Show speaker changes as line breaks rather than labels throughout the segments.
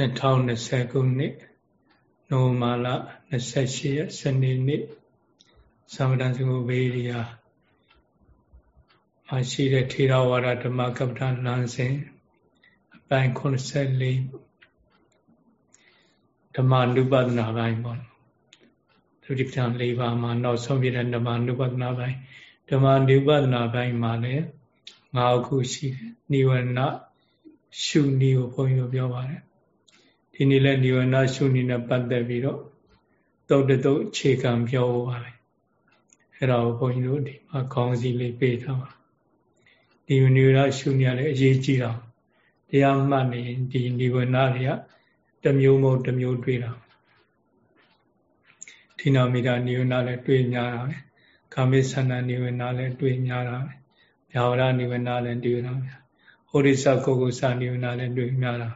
2020ခုနှစ်နိုဝင်ဘာလ28ရက်စနေနေ့သမဏစုဘေးရီယာမှာရှိတဲ့ထေရဝါဒဓမ္မကပ္ပဋလမ်းစဉ်အပိုင်း84ဓမ္မနုပဒနာပိုင်းပေါ့သုတိပ္ပံ၄ပါးမှာနောက်ဆုံးပြတဲ့ဓမ္မနုပဒနာပိုင်းဓမ္မနုပဒနာပိုင်းမှာလည်း၅ခုရှိတယ်နိဝရဏရှုနည်းကိုဘုန်းကြီးတို့ပြောပါတယ် ဒီနေ့လဲနိဝရဏရှုနည်းနဲ့ပတ်သက်ပြီးတော့တုတ်တုတ်အခြေခံပြောပါမယ်အဲ့ဒါကိုဘုန်းကြီးတို့ဒီမှာခေါင်းစည်းလေးပေးထားပါဒီနိဝရဏရှုနည်းလည်းအရေးကြီးတာတရားမှတ်နေဒီနိဝရဏတွေကတမျိုးမဟုတ်တမျိုးတွေ့တာဒီနာမိတာနိဝရဏလည်းတွေ့များတာပဲကာမိသန္တာနိဝရဏလည်းတွေ့များတာပဲဗျာဝရနိဝရဏလည်းတွေ့တာပဲဟောရိသကုက္ကုသနိဝရဏလည်းတွေ့များတာ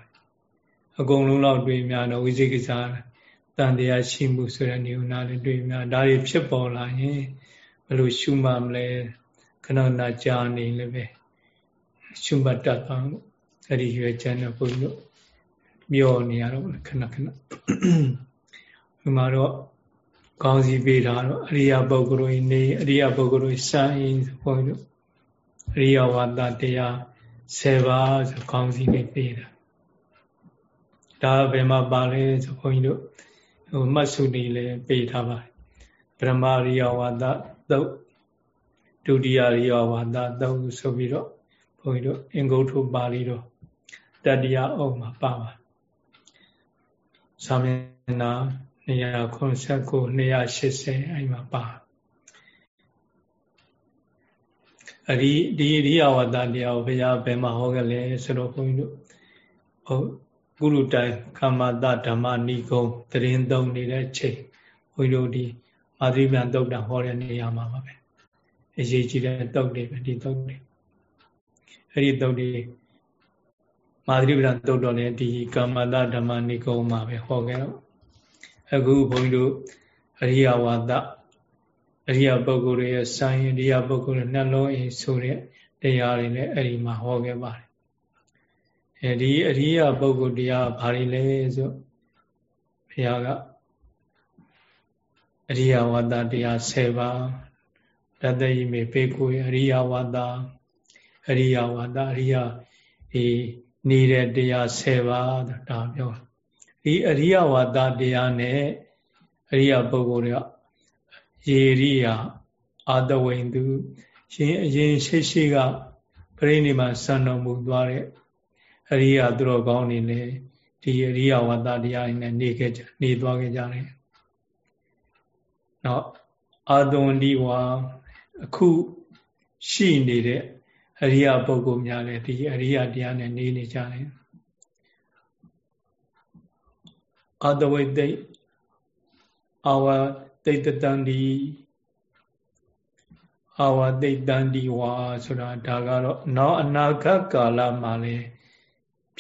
အကုန်လုံးတော့တွေ့များတော့ဝိသေကိစ္စတန်တရားရှိမှုဆိုတဲ့နိဝရဏလည်းတွေ့များဒါတွေဖြစ်ပေါ်လာရင်ဘယ်လိုရှုမှမလဲခဏနာကြာနေလည်းပဲရှုမှတ်တတ်အောင်အဲ့ဒီရွယ်ချမ်းတဲ့ဘုန်းကြီးတို့မျောနေရတော့ခဏခဏဒီမှာတော့ကောင်းစီပေးတာတော့အရိယာပုဂ္ဂိုလ်တွေနေအရိယာပုဂ္ဂိုလ်တွေစံအင်းဘုန်းကြီးတို့အရိယဝါဒတရား10ပါးဆိုကောင်းစီလေးပေးတာ ဒါဘယ်မှာပါလဲဆိုခွန်ကြီးတို့ဟိုမှတ်စုနေလဲပေးထားပါတယ်ဗြဟ္မာရိယဝါဒသုတ်ဒုတိယရိယဝါဒသုတ်ဆိုပြီးတော့ဘုန်းကြီးတို့အင်္ဂုတ္ထုပါဠိတော်တတရားအုပ်မှာပါပါသာမဏေနာ289 280အဲ့မှာပါအဲ့ဒီဒီရိယဝတ္တတရားကိုဘုရားဘယ်မှာဟောခဲ့လဲဆိုတော့ဘုန်းကြီးတို့ဟုတ် ကုရုတိုင်ကမ္မတဓမ္မနိဂုံတရင်သုံးနေတဲ့ချိန်ဘုန်းကြီးတို့ဒီမာသရိပံတုတ်တာဟောတဲ့နေရာမှာပါပဲအရေးကြီးတဲ့တုတ်တွေပဲဒီတုတ်တွေအဲ့ဒီတုတ်တွေမာသရိပံတုတ်တော်လည်းဒီကမ္မတဓမ္မနိဂုံမှာပဲဟောခဲ့တော့အခုဘုန်းကြီးတို့အရိယဝါဒအရိယပုဂ္ဂိုလ်ရဲ့ဆိုင်အရိယပုဂ္ဂိုလ်ရဲ့နှလုံးအိဆိုတဲ့တရားတွေလည်းအဲ့ဒီမှာဟောခဲ့ပါတယ် အဲဒီအရိယပုဂ္ဂိုလ်တရားဘာတွေလဲဆိုဘုရားကအရိယဝါဒတရား10ပါးတတ္တိမေပေကိုအရိယဝါဒအရိယဝါဒအရိယဒီနေတဲ့တရား10ပါးဒါပြောဒီအရိယဝါဒတရားနဲ့အရိယပုဂ္ဂိုလ်တွေကယေရိယအာတဝိန်သူရှင်အရင်ရှိရှိကပြိဋိနိဗ္ဗာန်ဆံတော်မူသွားတဲ့ အရိယသူတော်ကောင်းတွေလည်းဒီအရိယဝတ္တတရားတွေနဲ့နေခဲ့ကြနေသွားခဲ့ကြတယ်။နောက်အာတဝန္ဒီဝါအခုရှိနေတဲ့အရိယပုဂ္ဂိုလ်များလည်းဒီအရိယတရားနဲ့နေနေကြတယ်။အာတဝိတိအာဝတိတ်တန်ဒီအာဝတိတ်တန်ဒီဝါဆိုတာဒါကတော့နောက်အနာဂတ်ကာလမှာလေ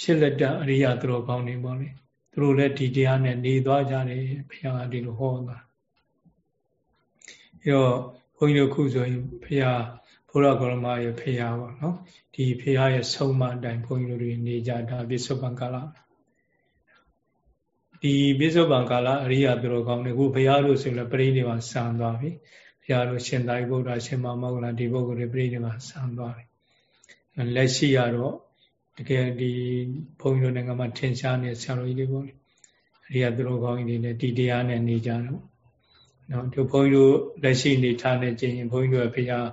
ဖြစ်လက်တဲ့အရိယသူတော်ကောင်းတွေပေါ့လေသူတို့လည်းဒီတရားနဲ့နေသွားကြတယ်ဘုရားဒီလိုဟောတာအဲတော့ဘုန်းကြီးတို့ခုဆိုရင်ဘုရားဘုရားကောရမရဲ့ဘုရားပေါ့နော်ဒီဘုရားရဲ့ဆုံးမအတိုင်းဘုန်းကြီးတို့တွေနေကြတာပြစ္ဆုတ်ပံကာလဒီပိဿုပံကာလအရိယသူတော်ကောင်းတွေခုဘုရားတို့ဆိုလည်းပရိနိဗ္ဗာန်ဆံသွားပြီဘုရားတို့ရှင်သာရိပုတ္တရာရှင်မမောဂလဒီပုဂ္ဂိုလ်တွေပရိနိဗ္ဗာန်ဆံသွားပြီလက်ရှိရတော့ တကယ်ဒီဘုန်းကြီးတို့နိုင်ငံမှာထင်ရှားနေတဲ့ဆရာတော်ကြီးတွေပေါ့လေအရိယသူတော်ကောင်းတွေလည်းဒီတရားနဲ့နေကြတော့နော်ဒီဘုန်းကြီးတို့လက်ရှိနေထားနေခြင်းဘုန်းကြီးတို့ရဲ့ဘုရား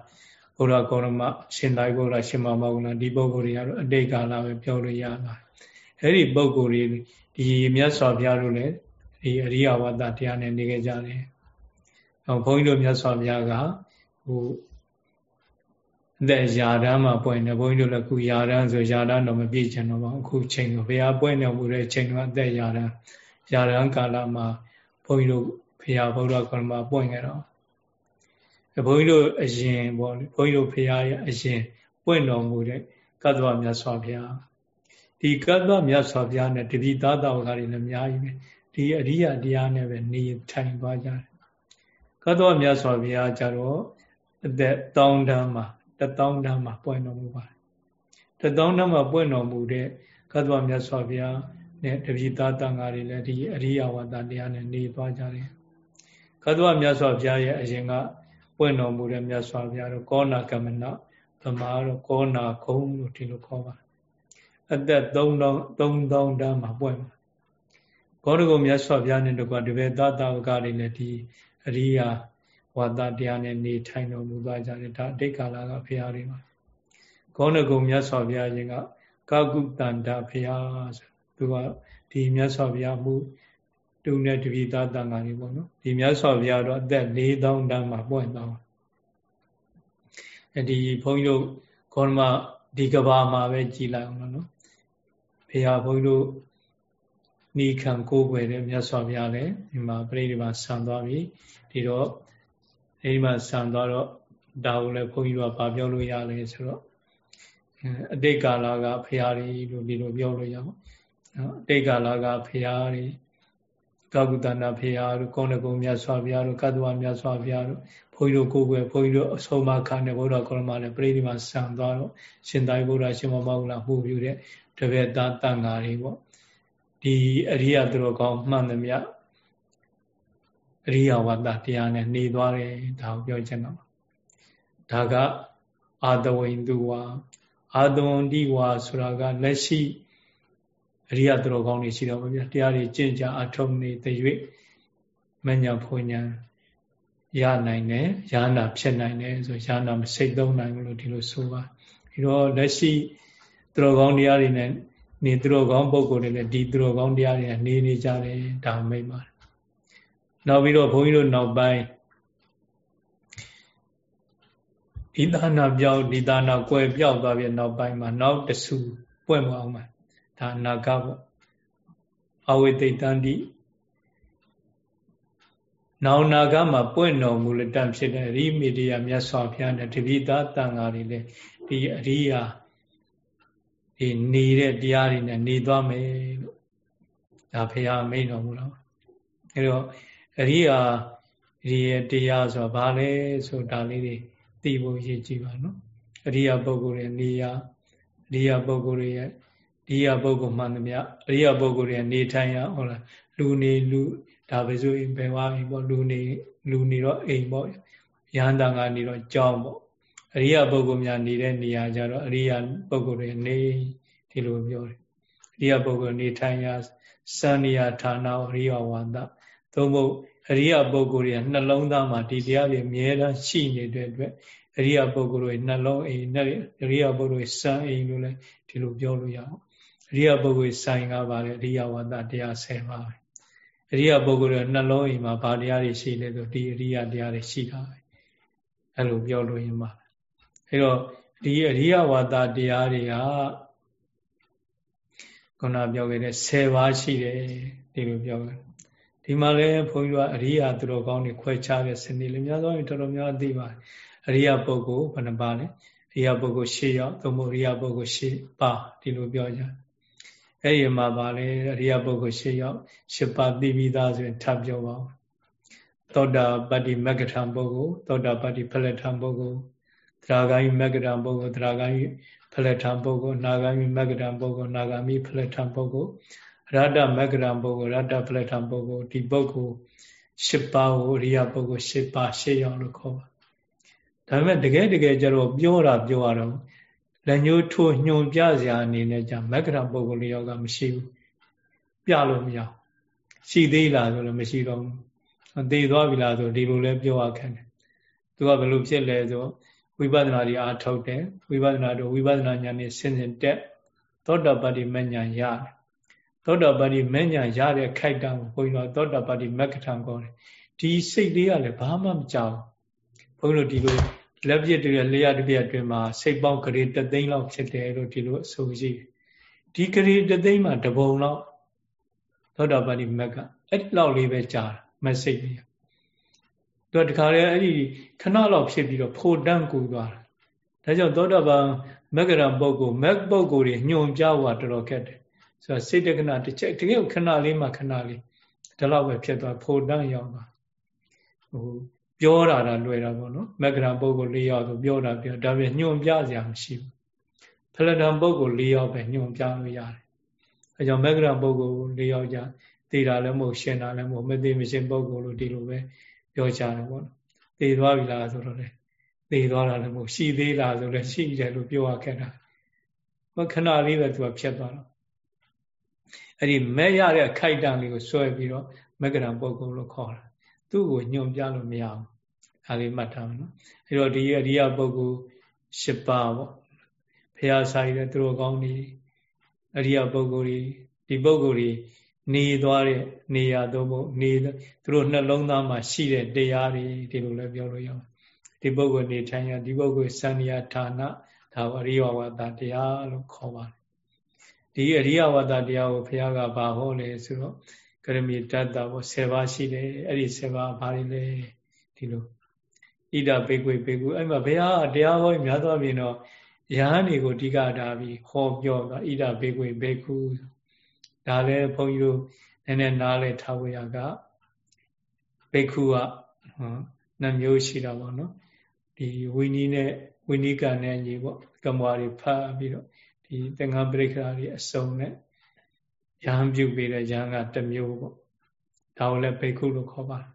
ဘုရားကောရမရှင်သာရိပုတ္တရာရှင်မမောဂလဒီပုဂ္ဂိုလ်တွေကတော့အတိတ်ကာလပဲပြောလို့ရပါတယ်အဲ့ဒီပုဂ္ဂိုလ်တွေဒီမြတ်စွာဘုရားတို့လည်းဒီအရိယဝါဒတရားနဲ့နေခဲ့ကြတယ်။နောက်ဘုန်းကြီးတို့မြတ်စွာဘုရားကဟို အသက်ယာဒန်းမှာပွင့်တယ်ဘုန်းကြီးတို့လည်းခုယာဒန်းဆိုယာဒန်းတော့မပြည့်ချင်တော့ပါအခုချိန်တော့ဘုရားပွင့်နေမှုတဲ့ချိန်တော့အသက်ယာဒန်းယာဒန်းကာလမှာဘုန်းကြီးတို့ဘုရားဗုဒ္ဓကရမပွင့်ခဲ့တော့ဘုန်းကြီးတို့အရင်ပေါ့ဘုန်းကြီးတို့ဘုရားရဲ့အရင်ပွင့်တော်မူတဲ့ကတ္တဝမြတ်စွာဘုရားဒီကတ္တမြတ်စွာဘုရားနဲ့တပိသားတော်ကတွေလည်းအများကြီးပဲဒီအရိယတရားနဲ့ပဲနေထိုင်သွားကြတယ်ကတ္တမြတ်စွာဘုရားကြတော့အသက်တောင်းတန်းမှာ တတောင်းတန်းမှာပွင့်တော်မူပါတယ်တတောင်းတန်းမှာပွင့်တော်မူတဲ့ကတ္တမြတ်စွာဘုရားနဲ့တပိသားတန်ဃာတွေလည်းဒီအရိယဝါဒတရားနဲ့နေသွားကြတယ်ကသဝမြတ်စွာဘုရားရဲ့အရင်ကပွင့်တော်မူတဲ့မြတ်စွာဘုရားတို့ကောနာကမနဗမာတော့ကောနာခုံလို့ဒီလိုခေါ်ပါတယ်အသက်3000 3000တန်းမှာပွင့်မှာဘောဓဂုံမြတ်စွာဘုရားနဲ့တကွာတပည့်သားတာဝကတွေလည်းဒီအရိယာ ဝါဒတရားနဲ့နေထိုင်တော်မူသွားကြတယ်ဒါအတိတ်ကာလကဘုရားတွေပါကောဏဂုံမြတ်စွာဘုရားရှင်ကကာကုတန္တဘုရားဆိုသူကဒီမြတ်စွာဘုရားမှုတူနဲ့တပိသားတန်ခါကြီးပေါ့နော်ဒီမြတ်စွာဘုရားတော့အသက်4000တန်းမှာပွင့်သွားအဲဒီဘုန်းကြီးတို့ခေါင်းမဒီကဘာမှာပဲကြည်လိုက်အောင်နော်ဘုရားဘုန်းကြီးတို့နိခံကိုးကွယ်တဲ့မြတ်စွာဘုရားလည်းဒီမှာပြိဋိဘာဆံသွားပြီဒီတော့ အဲဒီမှာဆံသွားတော့ဒါကိုလည်းဘုန်းကြီးတို့ကဗာပြောလို့ရလဲဆိုတော့အတိတ်ကာလကဘုရားကြီးလို့ဒီလိုပြောလို့ရအောင်နော်အတိတ်ကာလကဘုရားကြီးကာကုတနာဘုရားတို့ကောဏဂုံမြတ်စွာဘုရားတို့ကတ္တဝမြတ်စွာဘုရားတို့ဘုန်းကြီးတို့ကိုယ်ွယ်ဘုန်းကြီးတို့အဆုံးမခံတဲ့ဘုရားကောရမလည်းပြိဋိမာဆံသွားတော့ရှင်သာရိပုတ္တရာရှင်မောမောလာမှုပြုတဲ့တပည့်သားတန်ဃာတွေပေါ့ဒီအရိယသူတော်ကောင်းမှန်သမျှ အရိယဝတ္တတရားနဲ့နေသွားတယ်ဒါကိုပြောချင်တော့ဒါကအာတဝိန္တုဝါအာတဝန္တိဝါဆိုတာကလက်ရှိအရိယသူတော်ကောင်းတွေရှိတော့ဗျာတရားတွေကျင့်ကြအထုံနေတဲ့၍မညာဖွညာရနိုင်တယ်ရဟနာဖြစ်နိုင်တယ်ဆိုရဟနာမစိတ်သုံးနိုင်ဘူးလို့ဒီလိုဆိုပါဒီတော့လက်ရှိသူတော်ကောင်းတရားတွေနဲ့နေသူတော်ကောင်းပုံကိုယ်တွေနဲ့ဒီသူတော်ကောင်းတရားတွေနေနေကြတယ်ဒါမိတ်ပါတယ် နောက်ပြီးတော့ဘုန်းကြီးတို့နောက်ပိုင်းဒီသာနာပြောင်းဒီသာနာကွယ်ပြောက်သွားပြီနောက်ပိုင်းမှာနောက်တဆူပွင့်မအောင်မှာဒါနာကပေါ့အဝိသိတန္တိနောင်နာကမှာပွင့်တော်မူလက်တံဖြစ်တဲ့ရိမိတယမြတ်စွာဘုရားနဲ့တပိသားတန်ဃာတွေလည်းဒီအရိယာဒီနေတဲ့တရားတွေနဲ့နေသွားမယ်လို့ဒါဘုရားမိန်တော်မူတော့အဲတော့ အရိယာဒီတရားဆိုဘာလဲဆိုတာလေးတွေသိဖို့ရည်ကြည်ပါနော်အရိယာပုဂ္ဂိုလ်ရဲ့နေရာအရိယာပုဂ္ဂိုလ်ရဲ့ဒီရပုဂ္ဂိုလ်မှန်သမျှအရိယာပုဂ္ဂိုလ်ရဲ့နေထိုင်ရဟုတ်လားလူနေလူဒါပဲဆိုရင်ဘယ်ဝါပြီပေါ့လူနေလူနေတော့အိမ်ပေါ့ရဟန္တာကနေတော့ကြောင်းပေါ့အရိယာပုဂ္ဂိုလ်များနေတဲ့နေရာကြတော့အရိယာပုဂ္ဂိုလ်တွေနေဒီလိုပြောတယ်အရိယာပုဂ္ဂိုလ်နေထိုင်ရစံနေရဌာနအရိယဝါဒ သို့မဟုတ်အရိယာပုဂ္ဂိုလ်ရဲ့နှလုံးသားမှာဒီတရားတွေအမြဲတမ်းရှိနေတဲ့အတွက်အရိယာပုဂ္ဂိုလ်ရဲ့နှလုံးအိမ်နဲ့အရိယာပုဂ္ဂိုလ်ရဲ့စံအိမ်လို့လည်းဒီလိုပြောလို့ရအောင်အရိယာပုဂ္ဂိုလ်ဆိုင်ကပါလေအရိယာဝါဒတရား10ပါပဲအရိယာပုဂ္ဂိုလ်ရဲ့နှလုံးအိမ်မှာဘာတရားတွေရှိလဲဆိုဒီအရိယာတရားတွေရှိတာပဲအဲ့လိုပြောလို့ရင်ပါအဲ့တော့ဒီအရိယဝါဒတရားတွေကခုနပြောခဲ့တဲ့10ပါးရှိတယ်ဒီလိုပြောခဲ့ ဒီမှာလည်းဘုန်းကြီးကအရိယာသူတော်ကောင်းတွေခွဲခြားတဲ့စနစ်လည်းများသောအားဖြင့်တော်တော်များသိပါတယ်အရိယာပုဂ္ဂိုလ်ဘယ်နှပါလဲအရိယာပုဂ္ဂိုလ်၈ယောက်သို့မဟုတ်အရိယာပုဂ္ဂိုလ်၈ပါဒီလိုပြောကြအဲ့ဒီမှာပါလေအရိယာပုဂ္ဂိုလ်၈ယောက်၈ပါသိပြီးသားဆိုရင်ထပ်ပြောပါဦးသောတာပတ္တိမဂ္ဂထံပုဂ္ဂိုလ်သောတာပတ္တိဖလထံပုဂ္ဂိုလ်သရဂိုင်းမဂ္ဂထံပုဂ္ဂိုလ်သရဂိုင်းဖလထံပုဂ္ဂိုလ်နာဂိုင်းမဂ္ဂထံပုဂ္ဂိုလ်နာဂာမိဖလထံပုဂ္ဂိုလ် ရတ္တမဂ္ဂထံပုဂ္ဂိုလ်ရတ္တဖလထံပုဂ္ဂိုလ်ဒီပုဂ္ဂိုလ်၈ပါးကိုအရိယာပုဂ္ဂိုလ်၈ပါး၈ယောက်လို့ခေါ်ပါဒါပေမဲ့တကယ်တကယ်ကျတော့ပြောတာပြောရတော့လက်ညှိုးထိုးညွန်ပြစရာအနေနဲ့じゃမက္ကရပုဂ္ဂိုလ်ယောကမရှိဘူးပြလို့မရရှိသေးလားဆိုတော့မရှိတော့ဘူးသိသွားပြီလားဆိုဒီလိုလဲပြောရခံတယ်သူကဘယ်လိုဖြစ်လဲဆိုဝိပဿနာတွေအားထုတ်တယ်ဝိပဿနာတို့ဝိပဿနာဉာဏ်နဲ့ဆင်းဆင်းတက်သောတာပတ္တိမဉ္ဇဏ်ရတယ် သောတာပတ္တိမဉ္ဇဏ်ရတဲ့ခိုက်တံကိုဘုန်းကြီးတို့သောတာပတ္တိမက္ကထံခေါ်တယ်ဒီစိတ်လေးကလည်းဘာမှမကြောက်ဘုန်းကြီးတို့ဒီလိုလက်ပြစ်တွေလျှက်တစ်ပြက်အတွင်းမှာစိတ်ပေါင်းကလေးတသိန်းလောက်ဖြစ်တယ်လို့ဒီလိုအဆိုရှိတယ်ဒီကလေးတသိန်းမှာတပုံလောက်သောတာပတိမက်ကအဲ့ဒီလောက်လေးပဲကြာတာမစိတ်လေးသူကတခါလေအဲ့ဒီခဏလောက်ဖြစ်ပြီးတော့ဖိုတန့်ကူသွားတာဒါကြောင့်သောတာပန်မက္ကရပုဂ္ဂိုလ်မက်ပုဂ္ဂိုလ်တွေညွန်ပြဖို့တော်တော်ခက်တယ် ဆိုတော့စိတ်တက္ကနာတစ်ချက်တကယ်ခဏလေးမှခဏလေးဒါလောက်ပဲဖြစ်သွားဖိုတန့်ရောက်သွားဟိုပြောတာတာလွယ်တာပေါ့နော်မက္ကရပုဂ္ဂိုလ်၄ယောက်ဆိုပြောတာပြောဒါပေမဲ့ညွန်ပြစရာမရှိဘူးဖလတံပုဂ္ဂိုလ်၄ယောက်ပဲညွန်ပြလို့ရတယ်အဲကြောင့်မဂ္ဂရပုဂ္ဂိုလ်၄ယောက်ကြသေတာလည်းမဟုတ်ရှင်တာလည်းမဟုတ်မသိမရှင်ပုဂ္ဂိုလ်လို့ဒီလိုပဲပြောကြတယ်ပေါ့နော်သေသွားပြီလားဆိုတော့လေသေသွားတာလည်းမဟုတ်ရှိသေးလားဆိုလည်းရှိတယ်လို့ပြောရခဲ့တာမခဏလေးပဲသူကဖြတ်သွားတော့ အဲ့ဒီမဲ့ရတဲ့ခိုက်တံလေးကိုဆွဲပြီးတော့မဂ္ဂရပုဂ္ဂိုလ်လို့ခေါ်တာသူ့ကိုညွန်ပြလို့မရဘူးဒါလေးမှတ်ထားမယ်နော်အဲ့တော့ဒီအရိယပုဂ္ဂိုလ်၈ပါးပေါ့ဘုရားစာရည်တဲ့သူတို့ကောင်းနေအရိယပုဂ္ဂိုလ်တွေဒီပုဂ္ဂိုလ်တွေနေသွားတဲ့နေရာသို့မဟုတ်နေသူတို့နှလုံးသားမှာရှိတဲ့တရားတွေဒီလိုလည်းပြောလို့ရအောင်ဒီပုဂ္ဂိုလ်နေထိုင်ရဒီပုဂ္ဂိုလ်စံရဌာနဒါအရိယဝါဒတရားလို့ခေါ်ပါတယ် ဒီအရိယဝါဒတရားကိုဘုရားကဘာဟောလဲဆိုတော့ကရမီတတ္တဘော10ပါးရှိတယ်အဲ့ဒီ10ပါးဘာတွေလဲဒီလိုဣဒဘေကွေဘေကုအဲ့မှာဘုရားတရားဟောများသောပြင်တော့ယဟန်တွေကိုအဓိကထားပြီးဟောပြောတာဣဒဘေကွေဘေကုဒါလည်းဘုန်းကြီးတို့နည်းနည်းနားလဲထားဝရကဘေကုကနှမျိုးရှိတာပေါ့နော်ဒီဝိနည်းနဲ့ဝိနည်းကနဲ့ညီပေါ့ကမ္မဝါတွေဖတ်ပြီးတော့ ဒီသင်္ဃပရိက္ခရာတွေအစုံနဲ့ရဟန်းပြုပေးတဲ့ရဟန်းကတစ်မျိုးပေါ့ဒါကိုလည်းဘေကုလို့ခေါ်ပါတယ်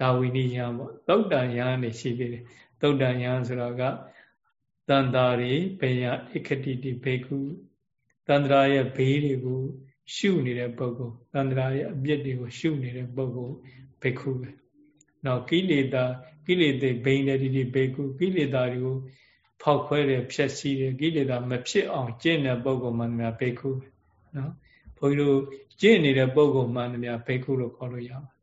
ဒါဝိနည်းယံပေါ့သုတ်တန်ယံနေရှိသေးတယ်သုတ်တန်ယံဆိုတော့ကတန်တာရီဘေယအခတိတိဘေကုတန္တရာရဲ့ဘေးတွေကိုရှုနေတဲ့ပုဂ္ဂိုလ်တန္တရာရဲ့အပြစ်တွေကိုရှုနေတဲ့ပုဂ္ဂိုလ်ဘေကုပဲနောက်ကိလေသာကိလေသာဘိန်းတဲ့ဒီဒီဘေကုကိလေသာတွေကို ဖောက်ခွဲတယ်ဖြက်စီးတယ်ကိလေသာမဖြစ်အောင်ကျင့်တဲ့ပုဂ္ဂိုလ်မှန်များဘေကုပဲနော်ဘုန်းကြီးတို့ကျင့်နေတဲ့ပုဂ္ဂိုလ်မှန်များဘေကုလို့ခေါ်လို့ရပါ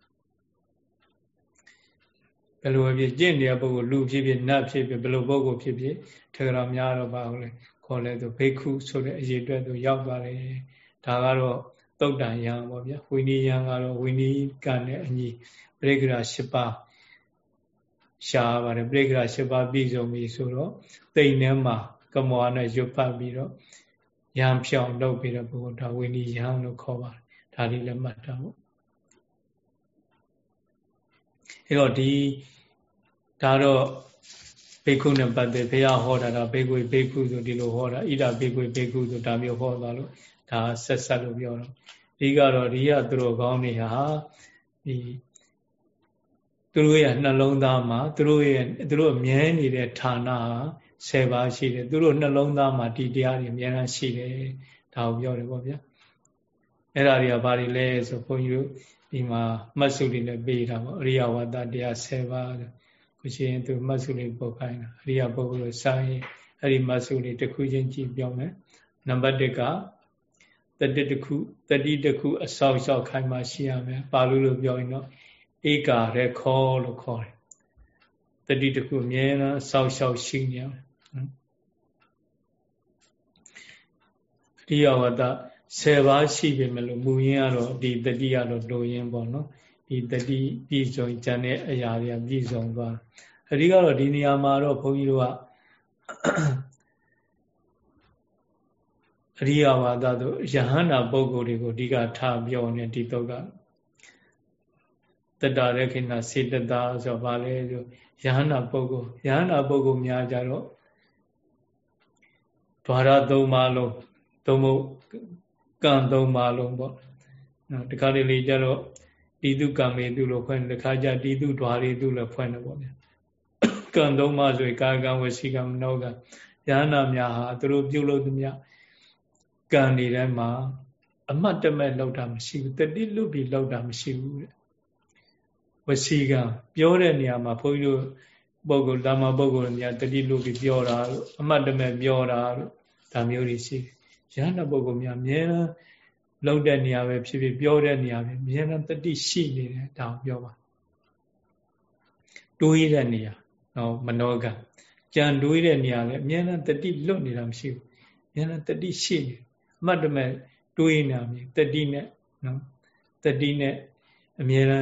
ဘယ်လိုဖြစ်ကျင့်နေတဲ့ပုဂ္ဂိုလ်လူဖြစ်ဖြစ်နတ်ဖြစ်ဖြစ်ဘယ်လိုပုဂ္ဂိုလ်ဖြစ်ဖြစ်ထေရများတော့ပါဟုတ်လေခေါ်လဲသူဘိက္ခုဆိုတဲ့အရေးအတွက်သူရောက်သွားတယ်ဒါကတော့တုတ်တန်ယံပေါ့ဗျာဝိနည်းယံကတော့ဝိနည်းကနဲ့အညီပရိက္ခရာ၈ပါး ရှားပါတယ်ပရိက္ခရာ၈ပါးပြည့်စုံပြီဆိုတော့တိမ်ထဲမှာကမောနဲ့ရွတ်ပတ်ပြီးတော့ယံဖြောင်းလုပ်ပြီးတော့ဘုရားဒါဝိနည်းယံလို့ခေါ်ပါတယ်ဒါလေးလည်းမှတ်တာပေါ့အဲတော့ဒီဒါတော့ဘေကုနဲ့ပတ်သက်ဘုရားဟောတာဒါဘေကွေဘေကုဆိုဒီလိုဟောတာဣဒဘေကွေဘေကုဆိုဒါမျိုးဟောသွားလို့ဒါဆက်ဆက်လို့ပြောတော့ဒီကတော့ဒီရသူတို့ကောင်းနေဟာဒီ သူတို့ရဲ့နှလုံးသားမှာသူတို့ရဲ့သူတို့အမြဲနေတဲ့ဌာန10ပါးရှိတယ်သူတို့နှလုံးသားမှာဒီတရားတွေအများအားရှိတယ်ဒါကိုပြောတယ်ပေါ့ဗျာအဲ့ဒါတွေကဘာတွေလဲဆိုဘုန်းကြီးတို့ဒီမှာမှတ်စုတွေနဲ့ပေးတာပေါ့အရိယဝါဒတရား10ပါးကိုရှင်သူမှတ်စုလေးပုတ်ခိုင်းတာအရိယပုဂ္ဂိုလ်စာရင်အဲ့ဒီမှတ်စုလေးတစ်ခုချင်းကြည့်ပြောမယ်နံပါတ်1ကတတိတစ်ခုတတိတစ်ခုအဆောက်အအုံခိုင်းမှရှိရမယ်ပါလို့လို့ပြောရင်တော့ ဧကာရခောလို့ခေါ်တယ်တတိတစ်ခုအမြဲတမ်းဆောက်ရှောက်ရှိနေရတယ်အရိယဝါဒ10ပါးရှိပေမဲ့လို့မူရင်းကတော့ဒီတတိကတော့လိုရင်းပေါ့နော်ဒီတတိပြည့်စုံကျန်တဲ့အရာတွေကပြည့်စုံသွားအဓိကတော့ဒီနေရာမှာတော့ဘုန်းကြီးတို့ကအရိယဝါဒတို့ယဟန္တာပုဂ္ဂိုလ်တွေကိုအဓိကထားပြောနေဒီတော့က တတရခိဏစေတတာဆိုပါလေဆိုယဟန္တာပုဂ္ဂိုလ်ယဟန္တာပုဂ္ဂိုလ်များကြတော့ဓဝရသုံးပါလုံးသုံးဖို့ကံသုံးပါလုံးပေါ့နော်တခါလေလေကြတော့တိတုကံမေတုလို့ဖွင့်တခါကြတိတုဓွာရီတုလို့ဖွင့်တယ်ပေါ့ဗျာကံသုံးပါဆိုရင်ကာကံဝစီကံမနောကယန္နာများဟာသူတို့ပြုလုပ်သမျှကံတွေထဲမှာအမှတ်တမဲ့လောက်တာမရှိဘူးတတိလွတ်ပြီးလောက်တာမရှိဘူးတဲ့ ဝစီကံပြောတဲ့နေရာမှာဘုန်းကြီးတို့ပုဂ္ဂိုလ်ဓမ္မပုဂ္ဂိုလ်များတတိလွတ်ပြီးပြောတာလို့အမှတ်တမဲ့ပြောတာလို့ဒါမျိုးတွေရှိတယ်ရဟန္တာပုဂ္ဂိုလ်များအများလောက်တဲ့နေရာပဲဖြစ်ဖြစ်ပြောတဲ့နေရာပဲအများတတိရှိနေတယ်ဒါကိုပြောပါတွေးတဲ့နေရာနော်မနောကကြံတွေးတဲ့နေရာလည်းအများတတိလွတ်နေတာမရှိဘူးအများတတိရှိနေအမှတ်တမဲ့တွေးနေတာမြင်တတိနဲ့နော်တတိနဲ့အများတ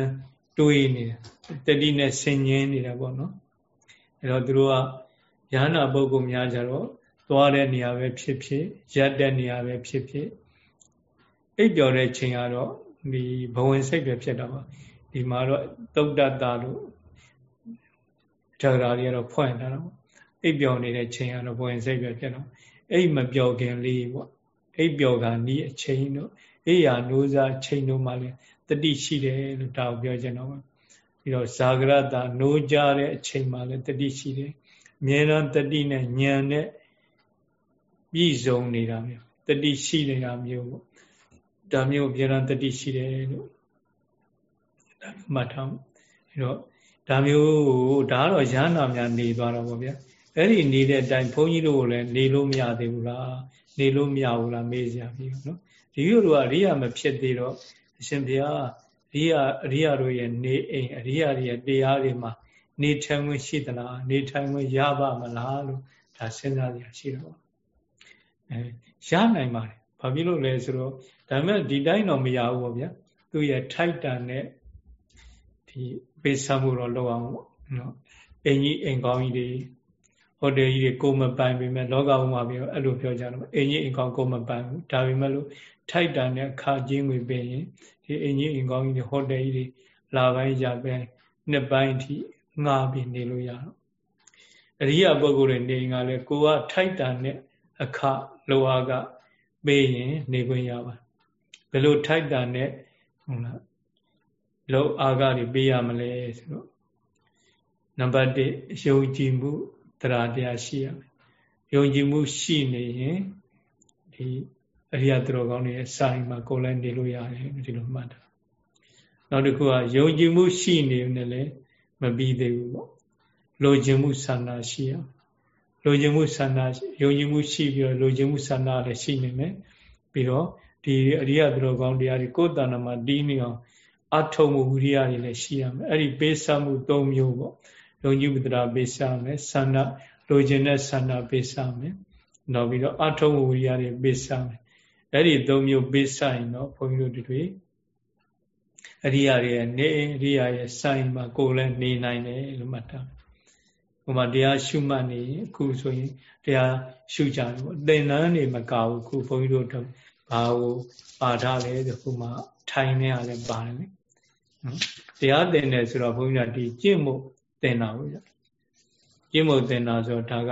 တွေးနေတယ်တတိနဲ့ဆင်ញင်းနေတာပေါ့နော်အဲတော့သူတို့ကယဟနာပုဂ္ဂိုလ်များကြတော့သွားတဲ့နေရာပဲဖြစ်ဖြစ်ရက်တဲ့နေရာပဲဖြစ်ဖြစ်အိပ်ပျော်တဲ့ချိန်ကတော့ဒီဘဝင်စိတ်ပဲဖြစ်တော့ဒီမှာတော့တုတ်တတလို့ဓာရာတွေကတော့ဖွင့်တာတော့အိပ်ပျော်နေတဲ့ချိန်ကတော့ဘဝင်စိတ်ပဲဖြစ်တော့အိပ်မပျော်ခင်လေးပေါ့အိပ်ပျော်ကနီးအချိန်တို့ အေးရနိုးစားချိန်တို့မှလည်းတတိရှိတယ်လို့ဒါကိုပြောချင်တော့ပြီးတော့ဇာဂရတာနိုးကြတဲ့အချိန်မှလည်းတတိရှိတယ်အမြဲတမ်းတတိနဲ့ဉာဏ်နဲ့ပြည့်စုံနေတာမျိုးတတိရှိနေတာမျိုးပေါ့ဒါမျိုးအမြဲတမ်းတတိရှိတယ်လို့ဒါမျိုးမှတ်ထားအဲတော့ဒါမျိုးကိုဒါကတော့ရဟန္တာများနေသွားတော့ဗောဗျာအဲ့ဒီနေတဲ့အတိုင်းဘုန်းကြီးတို့ကိုလည်းနေလို့မရသေးဘူးလားနေလို့မရဘူးလားမေးစရာပြီနော် ဒီလိုတို့ကအရိယာမဖြစ်သေးတော့အရှင်ဘုရားအရိယာအရိယာတို့ရဲ့နေအိမ်အရိယာတွေရဲ့တရားတွေမှာနေထိုင်ခွင့်ရှိသလားနေထိုင်ခွင့်ရပါမလားလို့ဒါစဉ်းစားရရှိတော့အဲရနိုင်ပါတယ်ဘာဖြစ်လို့လဲဆိုတော့ဒါပေမဲ့ဒီတိုင်းတော့မရဘူးပေါ့ဗျာသူ့ရဲ့ထိုက်တန်တဲ့ဒီပေးဆမ်းမှုတော့လုပ်အောင်ပေါ့နော်အင်ကြီးအင်ကောင်းကြီးတွေ ဟိုတယ်ကြီးတွေကိုမပိုင်ပေမဲ့လောကဥမှာပြီးတော့အဲ့လိုပြောကြတော့အင်ကြီးအင်ကောင်းကိုမပိုင်ဘူးဒါပေမဲ့လို့ထိုက်တန်တဲ့ခါချင်းငွေပေးရင်ဒီအင်ကြီးအင်ကောင်းကြီးတွေဟိုတယ်ကြီးတွေလာပိုင်းရပဲနှစ်ပိုင်းအထိငှားပြီးနေလို့ရတော့အရိယာပုဂ္ဂိုလ်တွေနေငါလဲကိုကထိုက်တန်တဲ့အခလောအားကပေးရင်နေခွင့်ရပါဘယ်လိုထိုက်တန်တဲ့ဟုတ်လားလောအားကတွေပေးရမလဲဆိုတော့နံပါတ်1ယုံကြည်မှု တရားတရားရှိရမယ်ယုံကြည်မှုရှိနေရင်ဒီအရိယသူတော်ကောင်းတွေရဲ့စာရင်မှာကိုယ်လည်းနေလို့ရတယ်ဒီလိုမှတ်တာနောက်တစ်ခုကယုံကြည်မှုရှိနေနေလည်းမပြီးသေးဘူးပေါ့လိုချင်မှုဆန္ဒရှိရလိုချင်မှုဆန္ဒယုံကြည်မှုရှိပြီးတော့လိုချင်မှုဆန္ဒလည်းရှိနေမယ်ပြီးတော့ဒီအရိယသူတော်ကောင်းတရားတွေကိုယ်တဏ္ဍမှာတီးနေအောင်အထုံမှုဝိရိယတွေလည်းရှိရမယ်အဲ့ဒီပေးဆမှု၃မျိုးပေါ့ ယုံကြည်မှုတရားပေးဆမယ်ဆန္ဒလိုချင်တဲ့ဆန္ဒပေးဆမယ်နောက်ပြီးတော့အထုံမှုဝိရိယတွေပေးဆမယ်အဲ့ဒီ၃မျိုးပေးဆရင်တော့ဘုန်းကြီးတို့တွေအရိယာရဲ့နေအရိယာရဲ့ဆိုင်မှာကိုယ်လည်းနေနိုင်တယ်လို့မှတ်တာဟိုမှာတရားရှုမှတ်နေအခုဆိုရင်တရားရှုကြတယ်ပေါ့သင်္นานနေမကဘူးခုဘုန်းကြီးတို့တော့ဘာကိုပါထားလဲဆိုခုမှထိုင်နေရလဲပါတယ်လေနော်တရားသင်တယ်ဆိုတော့ဘုန်းကြီးကဒီကျင့်မှု သင်တာပေါ့ဗျကျင့်မှုသင်တာဆိုတော့ဒါက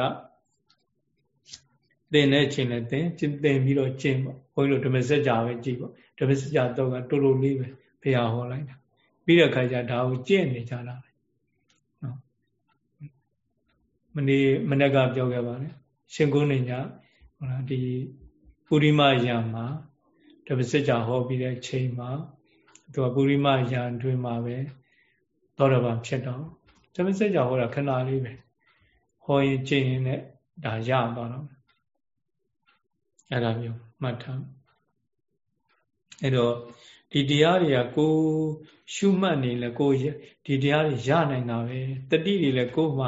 သင်တဲ့ချိန်နဲ့သင်သင်ပြီးတော့ကျင့်ပေါ့ဘုန်းကြီးတို့ဓမ္မစကြာပဲကြည့်ပေါ့ဓမ္မစကြာတော့ကတိုးတိုးလေးပဲဘုရားဟောလိုက်တာပြီးတဲ့အခါကျဒါကိုကျင့်နေကြတာပဲနော်မနေ့မနေ့ကပြောခဲ့ပါတယ်ရှင်ကုန်းနေညဟိုလားဒီပုရိမယံမှာဓမ္မစကြာဟောပြီးတဲ့ချိန်မှာသူကပုရိမယံအတွင်းမှာပဲသောတာပန်ဖြစ်တော့ ဓမ္မစကြာဟောတာခဏလေးပဲဟောရင်ကျင့်ရင်လည်းဒါရသွားတော့အဲ့ဒါမျိုးမှတ်ထားအဲ့တော့ဒီတရားတွေကကိုရှုမှတ်နေလဲကိုဒီတရားတွေရနိုင်တာပဲတတိတွေလည်းကိုမှ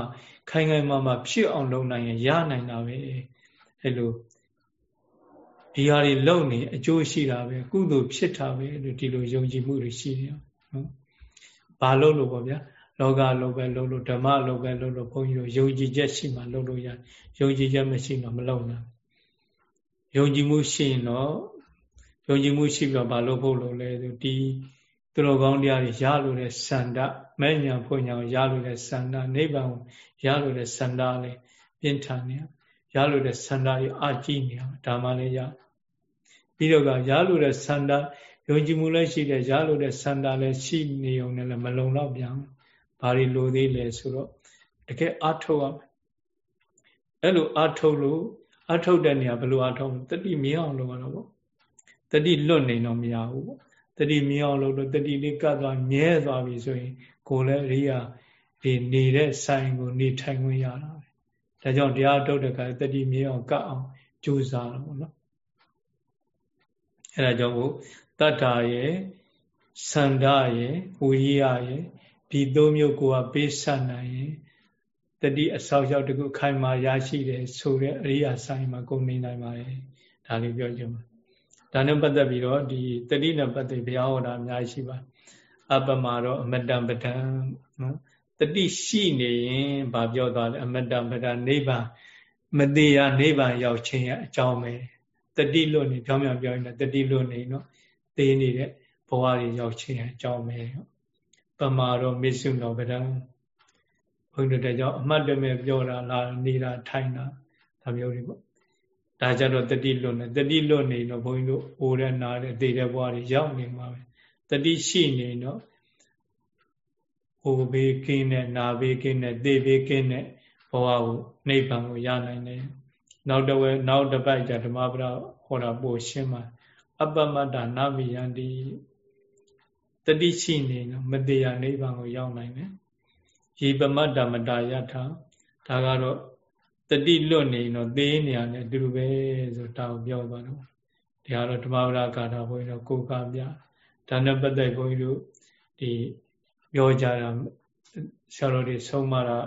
ခိုင်ခိုင်မာမာဖြစ်အောင်လုပ်နိုင်ရင်ရနိုင်တာပဲအဲ့လိုဒီဟာတွေလုံနေအကျိုးရှိတာပဲကုသိုလ်ဖြစ်တာပဲလို့ဒီလိုယုံကြည်မှုတွေရှိနေအောင်နော်ဘာလို့လို့ပေါ့ဗျာ လောကလုံးပဲလုံးလို့ဓမ္မလုံးပဲလုံးလို့ဘုန်းကြီးတို့ယုံကြည်ချက်ရှိမှလုံးလို့ရယုံကြည်ချက်မရှိတော့မလုံးနိုင်ယုံကြည်မှုရှိရင်တော့ယုံကြည်မှုရှိပြီးတော့ဘာလို့ဖို့လို့လဲဆိုဒီသူတော်ကောင်းတရားတွေရလို့တဲ့စန္ဒမဲ့ညာဖွညာရလို့တဲ့စန္ဒနိဗ္ဗာန်ရလို့တဲ့စန္ဒလည်းပြင်းထန်နေရလို့တဲ့စန္ဒတွေအာကြည့်နေအောင်ဒါမှလည်းရပြီးတော့ကရလို့တဲ့စန္ဒယုံကြည်မှုလည်းရှိတယ်ရလို့တဲ့စန္ဒလည်းရှိနေုံနဲ့လည်းမလုံတော့ပြန်ဘာ တွေလိုသေးလဲဆိုတော့တကယ်အာထုတ်ရမယ်အဲ့လိုအာထုတ်လို့အာထုတ်တဲ့နေရာဘယ်လိုအာထုတ်တတိမြင်အောင်လုပ်ရတော့ပေါ့တတိလွတ်နေတော့မရဘူးပေါ့တတိမြင်အောင်လုပ်လို့တတိလေးကတ်သွားမြဲသွားပြီဆိုရင်ကိုယ်လည်းအရိယာဒီနေတဲ့ဆိုင်ကိုနေထိုင်ခွင့်ရတာပဲဒါကြောင့်တရားထုတ်တဲ့အခါတတိမြင်အောင်ကတ်အောင်ကြိုးစားတော့ပေါ့နော်အဲဒါကြောင့်ကိုတတ္ထာရဲ့စန္ဒရဲ့ဝိရိယရဲ့ ဒီသုံးမျိုးကိုကပေးဆက်နိုင်ရင်တတိအဆောက်အအုံတခုခိုင်မာရရှိတယ်ဆိုတဲ့အရိယာဆိုင်မှာကုန်နေနိုင်ပါတယ်ဒါလေးပြောချင်ပါဒါနဲ့ပတ်သက်ပြီးတော့ဒီတတိနဲ့ပတ်သက်ဘုရားဟောတာအများကြီးရှိပါအပမာတော့အမတံပဒံနော်တတိရှိနေရင်ဗာပြောသွားတယ်အမတံပဒံနိဗ္ဗာန်မသေးရနိဗ္ဗာန်ရောက်ခြင်းရဲ့အကြောင်းပဲတတိလွတ်နေပြောင်းပြောင်းပြောင်းနေတတိလွတ်နေနော်သေနေတဲ့ဘဝတွေရောက်ခြင်းရဲ့အကြောင်းပဲ ပမာတော့မေစုနောပဒံဘုန်းကြီးတို့ကြောင့်အမှတ်တမဲ့ပြောတာလာနေတာထိုင်တာဒါမျိုးတွေပေါ့ဒါကြတော့တတိလွတ်နေတတိလွတ်နေတော့ဘုန်းကြီးတို့အိုတဲ့နားတဲ့သေတဲ့ဘဝတွေရောက်နေမှာပဲတတိရှိနေတော့အိုဘေးကင်းတဲ့နာဘေးကင်းတဲ့သေဘေးကင်းတဲ့ဘဝကိုနိဗ္ဗာန်ကိုရနိုင်တယ်နောက်တစ်ဝဲနောက်တစ်ပတ်ကျဓမ္မပဒဟောတာပို့ရှင်းမှာအပမတ္တနာမိယန္တိ တတိရှိနေတော့မတရားနိဗ္ဗာန်ကိုရောက်နိုင်တယ်ရေပမတ္တမတာယထာဒါကတော့တတိလွတ်နေတော့သေနေရတယ်အတူတူပဲဆိုတောင်းပြောသွားတော့ဒီကတော့ဓမ္မဝရကာထာဘုန်းကြီးတို့ကိုကပြဒါနဲ့ပတ်သက်ဘုန်းကြီးတို့ဒီပြောကြတာဆရာတော်တွေဆုံးမတာ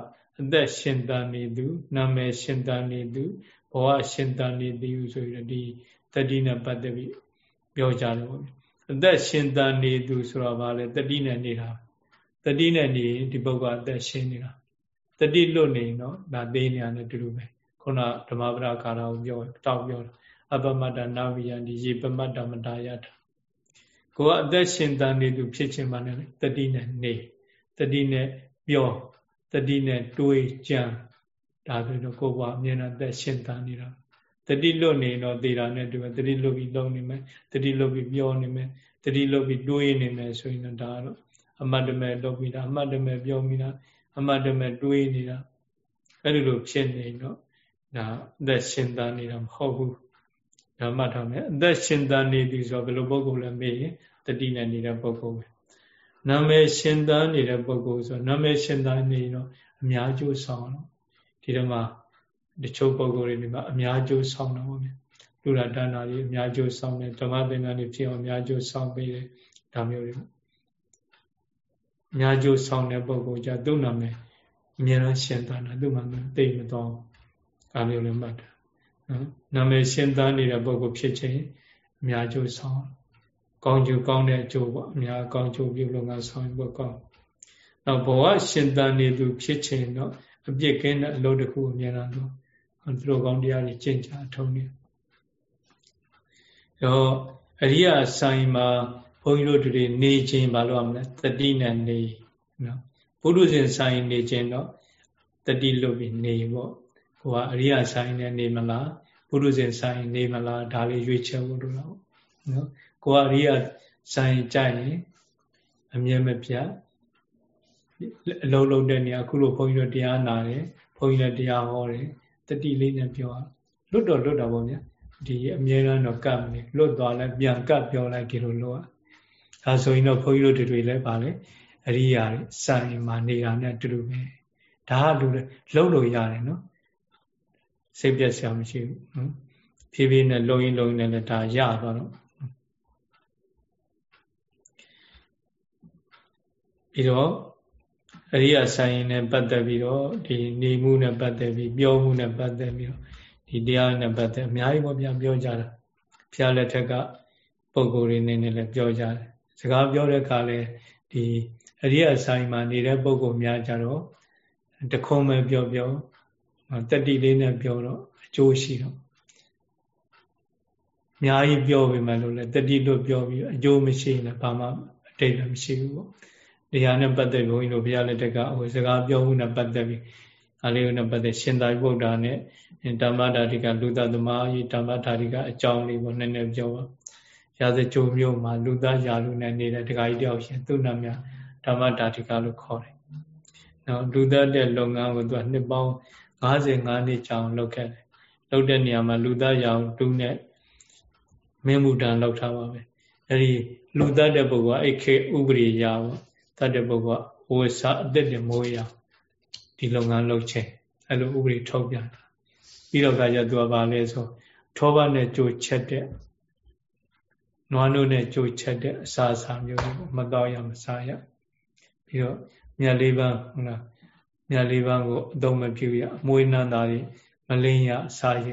အသက်ရှင်တန်နေသူနာမည်ရှင်တန်နေသူဘဝရှင်တန်နေသူဆိုပြီးဒီတတိနဲ့ပတ်သက်ပြီးပြောကြတယ်ပေါ့ အသက်ရှင်တန်နေသူဆိုတော့ဗာလဲတတိနဲ့နေတာတတိနဲ့နေဒီပုဂ္ဂိုလ်အသက်ရှင်နေတာတတိလွတ်နေတော့ဒါသေးနေရတယ်တူတူပဲခုနဓမ္မပဒကာရကိုပြောတောက်ပြောအပမတ္တနာဝိယံဒီရေပမတ္တမတာယတာကိုကအသက်ရှင်တန်နေသူဖြစ်ခြင်းမှလည်းတတိနဲ့နေတတိနဲ့ပြောတတိနဲ့တွေးကြံဒါဆိုတော့ကိုယ်ကအမြဲတမ်းသက်ရှင်တန်နေတာ တတိလွတ်နေတော့သေတာနဲ့တူပဲတတိလွတ်ပြီးလုံးနေမယ်တတိလွတ်ပြီးပြောနေမယ်တတိလွတ်ပြီးတွေးနေမယ်ဆိုရင်တော့ဒါတော့အမတ်တမဲ့လုပ်ပြီးတာအမတ်တမဲ့ပြောပြီးတာအမတ်တမဲ့တွေးနေတာအဲ့လိုလိုဖြစ်နေတော့ဒါအသက်ရှင်တန်နေတာမဟုတ်ဘူးဒါမှတ်ထားမယ်အသက်ရှင်တန်နေပြီဆိုတော့ဘယ်လိုပုဂ္ဂိုလ်လဲမေးရင်တတိနဲ့နေတဲ့ပုဂ္ဂိုလ်ပဲနာမည်ရှင်တန်နေတဲ့ပုဂ္ဂိုလ်ဆိုနာမည်ရှင်တန်နေတော့အများကျိုးဆောင်တော့ဒီတော့မှ တချို့ပုဂ္ဂိုလ်တွေဒီမှာအများကျိုးဆောင်တော့ဗျလူရတဏ္ဍာကြီးအများကျိုးဆောင်တယ်ဓမ္မသင်္ကန်းတွေဖြစ်အောင်အများကျိုးဆောင်ပေးတယ်ဒါမျိုးတွေအများကျိုးဆောင်တဲ့ပုဂ္ဂိုလ်ကြသူ့နာမည်အများအားရှင်တန်တာသူ့မှာတိတ်မတော်ဒါမျိုးလည်းမှတ်တာနော်နာမည်ရှင်တန်နေတဲ့ပုဂ္ဂိုလ်ဖြစ်ခြင်းအများကျိုးဆောင်ကောင်းကျိုးကောင်းတဲ့အကျိုးပေါ့အများကောင်းကျိုးပြုလုပ်ငန်းဆောင်ဖို့ကောင်းနောက်ဘဝရှင်တန်နေသူဖြစ်ခြင်းတော့အပြစ်ကင်းတဲ့အလုပ်တစ်ခုအများအားတော့ သူတို့ကောင်းတရားတွေကျင့်ကြထုံးနေတော့အရိယာဆိုင်မှာဘုန်းကြီးတို့တွေနေခြင်းဘာလို့ရမလဲတတိနဲ့နေနော်ဘုရုဇဉ်ဆိုင်နေခြင်းတော့တတိလို့ပြီးနေပေါ့ဟိုကအရိယာဆိုင်နဲ့နေမလားဘုရုဇဉ်ဆိုင်နေမလားဒါလေးရွေးချယ်ဖို့လို့တော့နော်ကိုကအရိယာဆိုင်ကြိုက်ရင်အမြဲမပြတ်အလုံးလုံးတဲ့နေရာအခုလိုဘုန်းကြီးတို့တရားနာတယ်ဘုန်းကြီးလည်းတရားဟောတယ် တတိလေးနဲ့ပြောလွတ်တော့လွတ်တာပေါ့ဗျာဒီအမြဲတမ်းတော့ကပ်မနေလွတ်သွားလဲပြန်ကပ်ပြောလိုက်ဒီလိုလို့ဒါဆိုရင်တော့ဘုန်းကြီးတို့တွေလည်းပါလေအရိယာစိုင်မှာနေတာနဲ့တူတူပဲဒါကလူလုံးလို့ရတယ်နော်စိတ်ပြတ်စရာမရှိဘူးနော်ဖြည်းဖြည်းနဲ့လုံရင်လုံရင်လည်းဒါရသွားတော့ပြီးတော့ အရိယာဆိုင်ရင်နဲ့ပတ်သက်ပြီးတော့ဒီနေမှုနဲ့ပတ်သက်ပြီးပြောမှုနဲ့ပတ်သက်ပြီးတော့ဒီတရားနဲ့ပတ်သက်အများကြီးပေါ့ဗျာပြောကြတာဖျားလက်ထက်ကပုံကိုယ်တွေနေနဲ့လည်းပြောကြတယ်စကားပြောတဲ့အခါလဲဒီအရိယာဆိုင်မှာနေတဲ့ပုံကိုယ်များကြတော့တခုံးပဲပြောပြောတတိလေးနဲ့ပြောတော့အကျိုးရှိတော့အများကြီးပြောပေမဲ့လို့လည်းတတိလို့ပြောပြီးအကျိုးမရှိရင်လည်းဘာမှအတိတ်လည်းမရှိဘူးပေါ့ တရားနဲ့ပတ်သက်ဘုန်းကြီးတို့ဘုရားလက်ထက်ကဟိုစကားပြောမှုနဲ့ပတ်သက်ပြီးအလေးနဲ့ပတ်သက်ရှင်သာရိပုတ္တရာနဲ့ဓမ္မဒါတိကလူသသမားကြီးဓမ္မဒါတိကအကြောင်းလေးပေါ့နည်းနည်းပြောပါရာဇကြိုမျိုးမှာလူသားရာလူနဲ့နေတဲ့ဒကာကြီးတယောက်ရှင်သူ့နာမည်ဓမ္မဒါတိကလို့ခေါ်တယ်။နော်လူသားတဲ့လုပ်ငန်းကိုသူကနှစ်ပေါင်း55နှစ်ကြာအောင်လုပ်ခဲ့တယ်။လုပ်တဲ့နေရာမှာလူသားရာတူးနဲ့မင်းမူတန်လောက်ထားပါပဲ။အဲဒီလူသားတဲ့ပုဂ္ဂိုလ်ကအိခေဥပရိယာပေါ့။ တတ်တဲ့ပုဂ္ဂိုလ်ကဝေစာအသက်တင်မိုးရဒီလုပ်ငန်းလုပ်ခြင်းအဲလိုဥပဒေထုတ်ပြန်တာ။ပြီးတော့ကကြသူကဘာလဲဆိုထောဘနဲ့ကြိုချက်တဲ့နွားနို့နဲ့ကြိုချက်တဲ့အစာအစာမျိုးတွေမတော့ရမစားရပြီးတော့မြတ်လေးပန်းဟုတ်လားမြတ်လေးပန်းကိုအသုံးမပြုရအမွေးနန္တာတွေမလင်းရစားရ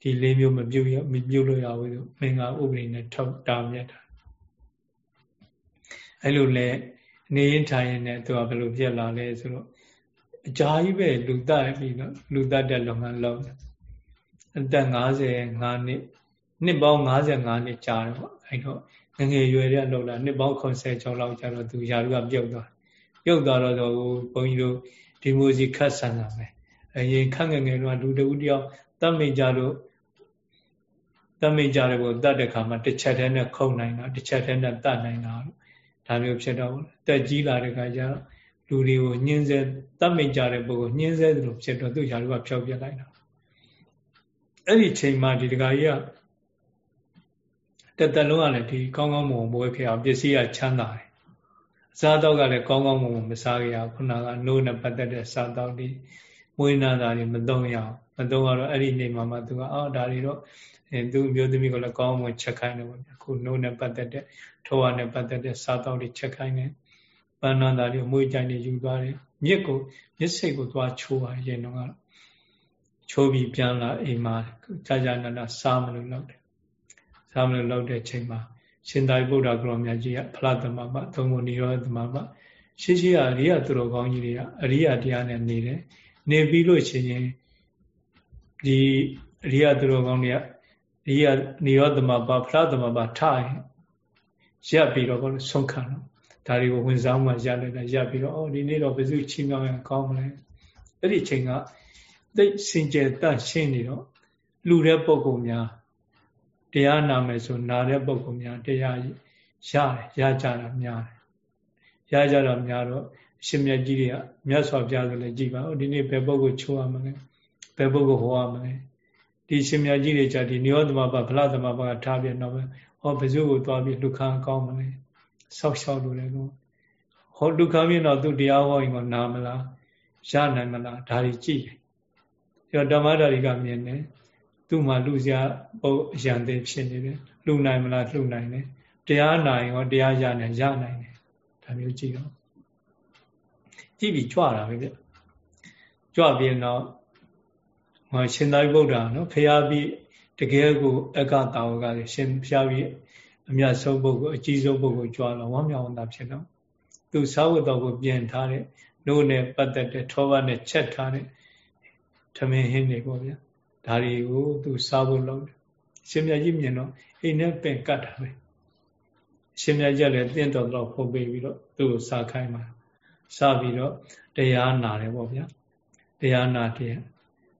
ဒီလေးမျိုးမပြုရမပြုလို့ရဘူးလို့မင်္ဂဥပဒေနဲ့ထုတ်တာမြတ်တာအဲ့လိုလဲ နေရင်ထိုင်ရင်လည်းသူကဘယ်လိုပြက်လာလဲဆိုတော့အကြာကြီးပဲလူတက်ပြီးတော့လူတက်တဲ့လုပ်ငန်းလုပ်အသက်55နှစ်နှစ်ပေါင်း55နှစ်ကြာတယ်ပေါ့အဲ့တော့ငငယ်ရွယ်တဲ့လောက်လာနှစ်ပေါင်း80ကျော်လောက်ကြာတော့သူယာရုကပြုတ်သွားပြုတ်သွားတော့ဘုန်းကြီးတို့ဒီမိုစီခတ်ဆန်တာပဲအရင်ခန့်ငငယ်တော့လူတဦးတယောက်တတ်မိကြလို့တ်မိတ်ကြတဲ့ကိုတတ်တဲ့ခါမှာတစ်ချက်တည်းနဲ့ခုံနိုင်တာတစ်ချက်တည်းနဲ့တတ်နိုင်တာ ဒါမျိုးဖြစ်တော့တက်ကြီးလာတဲ့ခါကျတော့လူတွေကိုညှင်းဆဲတတ်မိတ်ကြတဲ့ပုဂ္ဂိုလ်ညှင်းဆဲသလိုဖြစ်တော့သူ့ຢာလူကဖျောက်ပြလိုက်တာအဲ့ဒီချိန်မှာဒီတခါကြီးကတသက်လုံးကလည်းဒီကောင်းကောင်းမွန်မွေးဖြစ်အောင်ပစ္စည်းကချမ်းသာတယ်အစားတော့ကလည်းကောင်းကောင်းမွန်မွန်မစားရခုနကနိုးနဲ့ပတ်သက်တဲ့စားတော့ဒီမွေးနာတာတွေမသုံးရအောင်မသုံးတော့အဲ့ဒီနေမှာမှသူကအော်ဒါတွေတော့ အဲသူ့မျိုးသမီးကလည်းကောင်းမွန်ချက်ခိုင်းတယ်ပေါ့ဗျာခုနိုးနဲ့ပတ်သက်တဲ့ထောဝါနဲ့ပတ်သက်တဲ့စားတော့တွေချက်ခိုင်းတယ်ပန်းနန္တာတွေအမွေးကြိုင်တွေယူသွားတယ်မြစ်ကိုမြစ်စိတ်ကိုသွားချိုးပါရင်တော့ချိုးပြီးပြန်လာအိမ်မှာကြာကြာနာနာစားမလို့လုပ်တယ်စားမလို့လုပ်တဲ့ချိန်မှာရှင်သာရိပုတ္တရာကရောမြတ်ကြီးကဖလားသမမသုံးဖို့និရောဓသမမရှိရှိအရိယသူတော်ကောင်းကြီးတွေကအရိယတရားနဲ့နေတယ်နေပြီးလို့ရှိရင်ဒီအရိယသူတော်ကောင်းတွေက ရိယនិရောဓသမပဖလားသမပထရင်ရပ်ပြီးတော့ဆုံးခံတော့ဒါတွေကိုဝင်စားမှရလိုက်တာရပ်ပြီးတော့အော်ဒီနေ့တော့ဘယ်သူချင်းမြောင်းရင်ကောင်းမလဲအဲ့ဒီချိန်ကသိစင်ကြယ်တန့်ရှင်းနေတော့လူတဲ့ပုံကုများတရားနာမယ်ဆိုနာတဲ့ပုံကုများတရားရတယ်ရကြတာများတယ်ရကြတာများတော့အရှင်မြတ်ကြီးတွေကမြတ်စွာဘုရားဆိုလည်းကြည်ပါဦးဒီနေ့ဘယ်ပုဂ္ဂိုလ်ချိုးရမလဲဘယ်ပုဂ္ဂိုလ်ဟောရမလဲ ဒီရှင်မြတ်ကြီးတွေじゃဒီနိရောဓမဘဗလသမဘကထားပြတော့ပဲဟောဘယ်သူကိုသွားပြီးလူခံကောင်းမလဲဆောက်ရှောက်လို့လည်းကောဟောလူခံပြီးတော့သူတရားဟောရင်ကနာမလားရနိုင်မလားဒါတွေကြည့်တယ်ဓမ္မဒါတွေကမြင်တယ်သူ့မှာလူစရာပုတ်အရန်သေးဖြစ်နေတယ်လှူနိုင်မလားလှူနိုင်တယ်တရားနိုင်ရောတရားရနိုင်ရနိုင်တယ်ဒါမျိုးကြည့်တော့ကြည့်ပြီးကြွတာပဲဗျကြွပြီးတော့ဟော ရှင်သာရိပုတ္တရာနော်ဖရာပြီးတကယ်ကိုအကတာဝကရှင်ဖရာပြီးအမြတ်ဆုံးပုဂ္ဂိုလ်အကြီးဆုံးပုဂ္ဂိုလ်ကြွလာဝမ်းမြောက်တာဖြစ်တော့သူသာဝတ္တကိုပြင်ထားတဲ့နို့နဲ့ပတ်သက်တဲ့ထောဘနဲ့ချက်ထားတဲ့ထမင်းဟင်းတွေပေါ့ဗျာဒါတွေကိုသူစားဖို့လုပ်တယ်ရှင်မြတ်ကြီးမြင်တော့အိမ်နဲ့ပင်ကတ်တာပဲရှင်မြတ်ကြီးလည်းတင့်တော်တော့ဖုတ်ပေးပြီးတော့သူ့ကိုစားခိုင်းပါစားပြီးတော့တရားနာတယ်ပေါ့ဗျာတရားနာတရား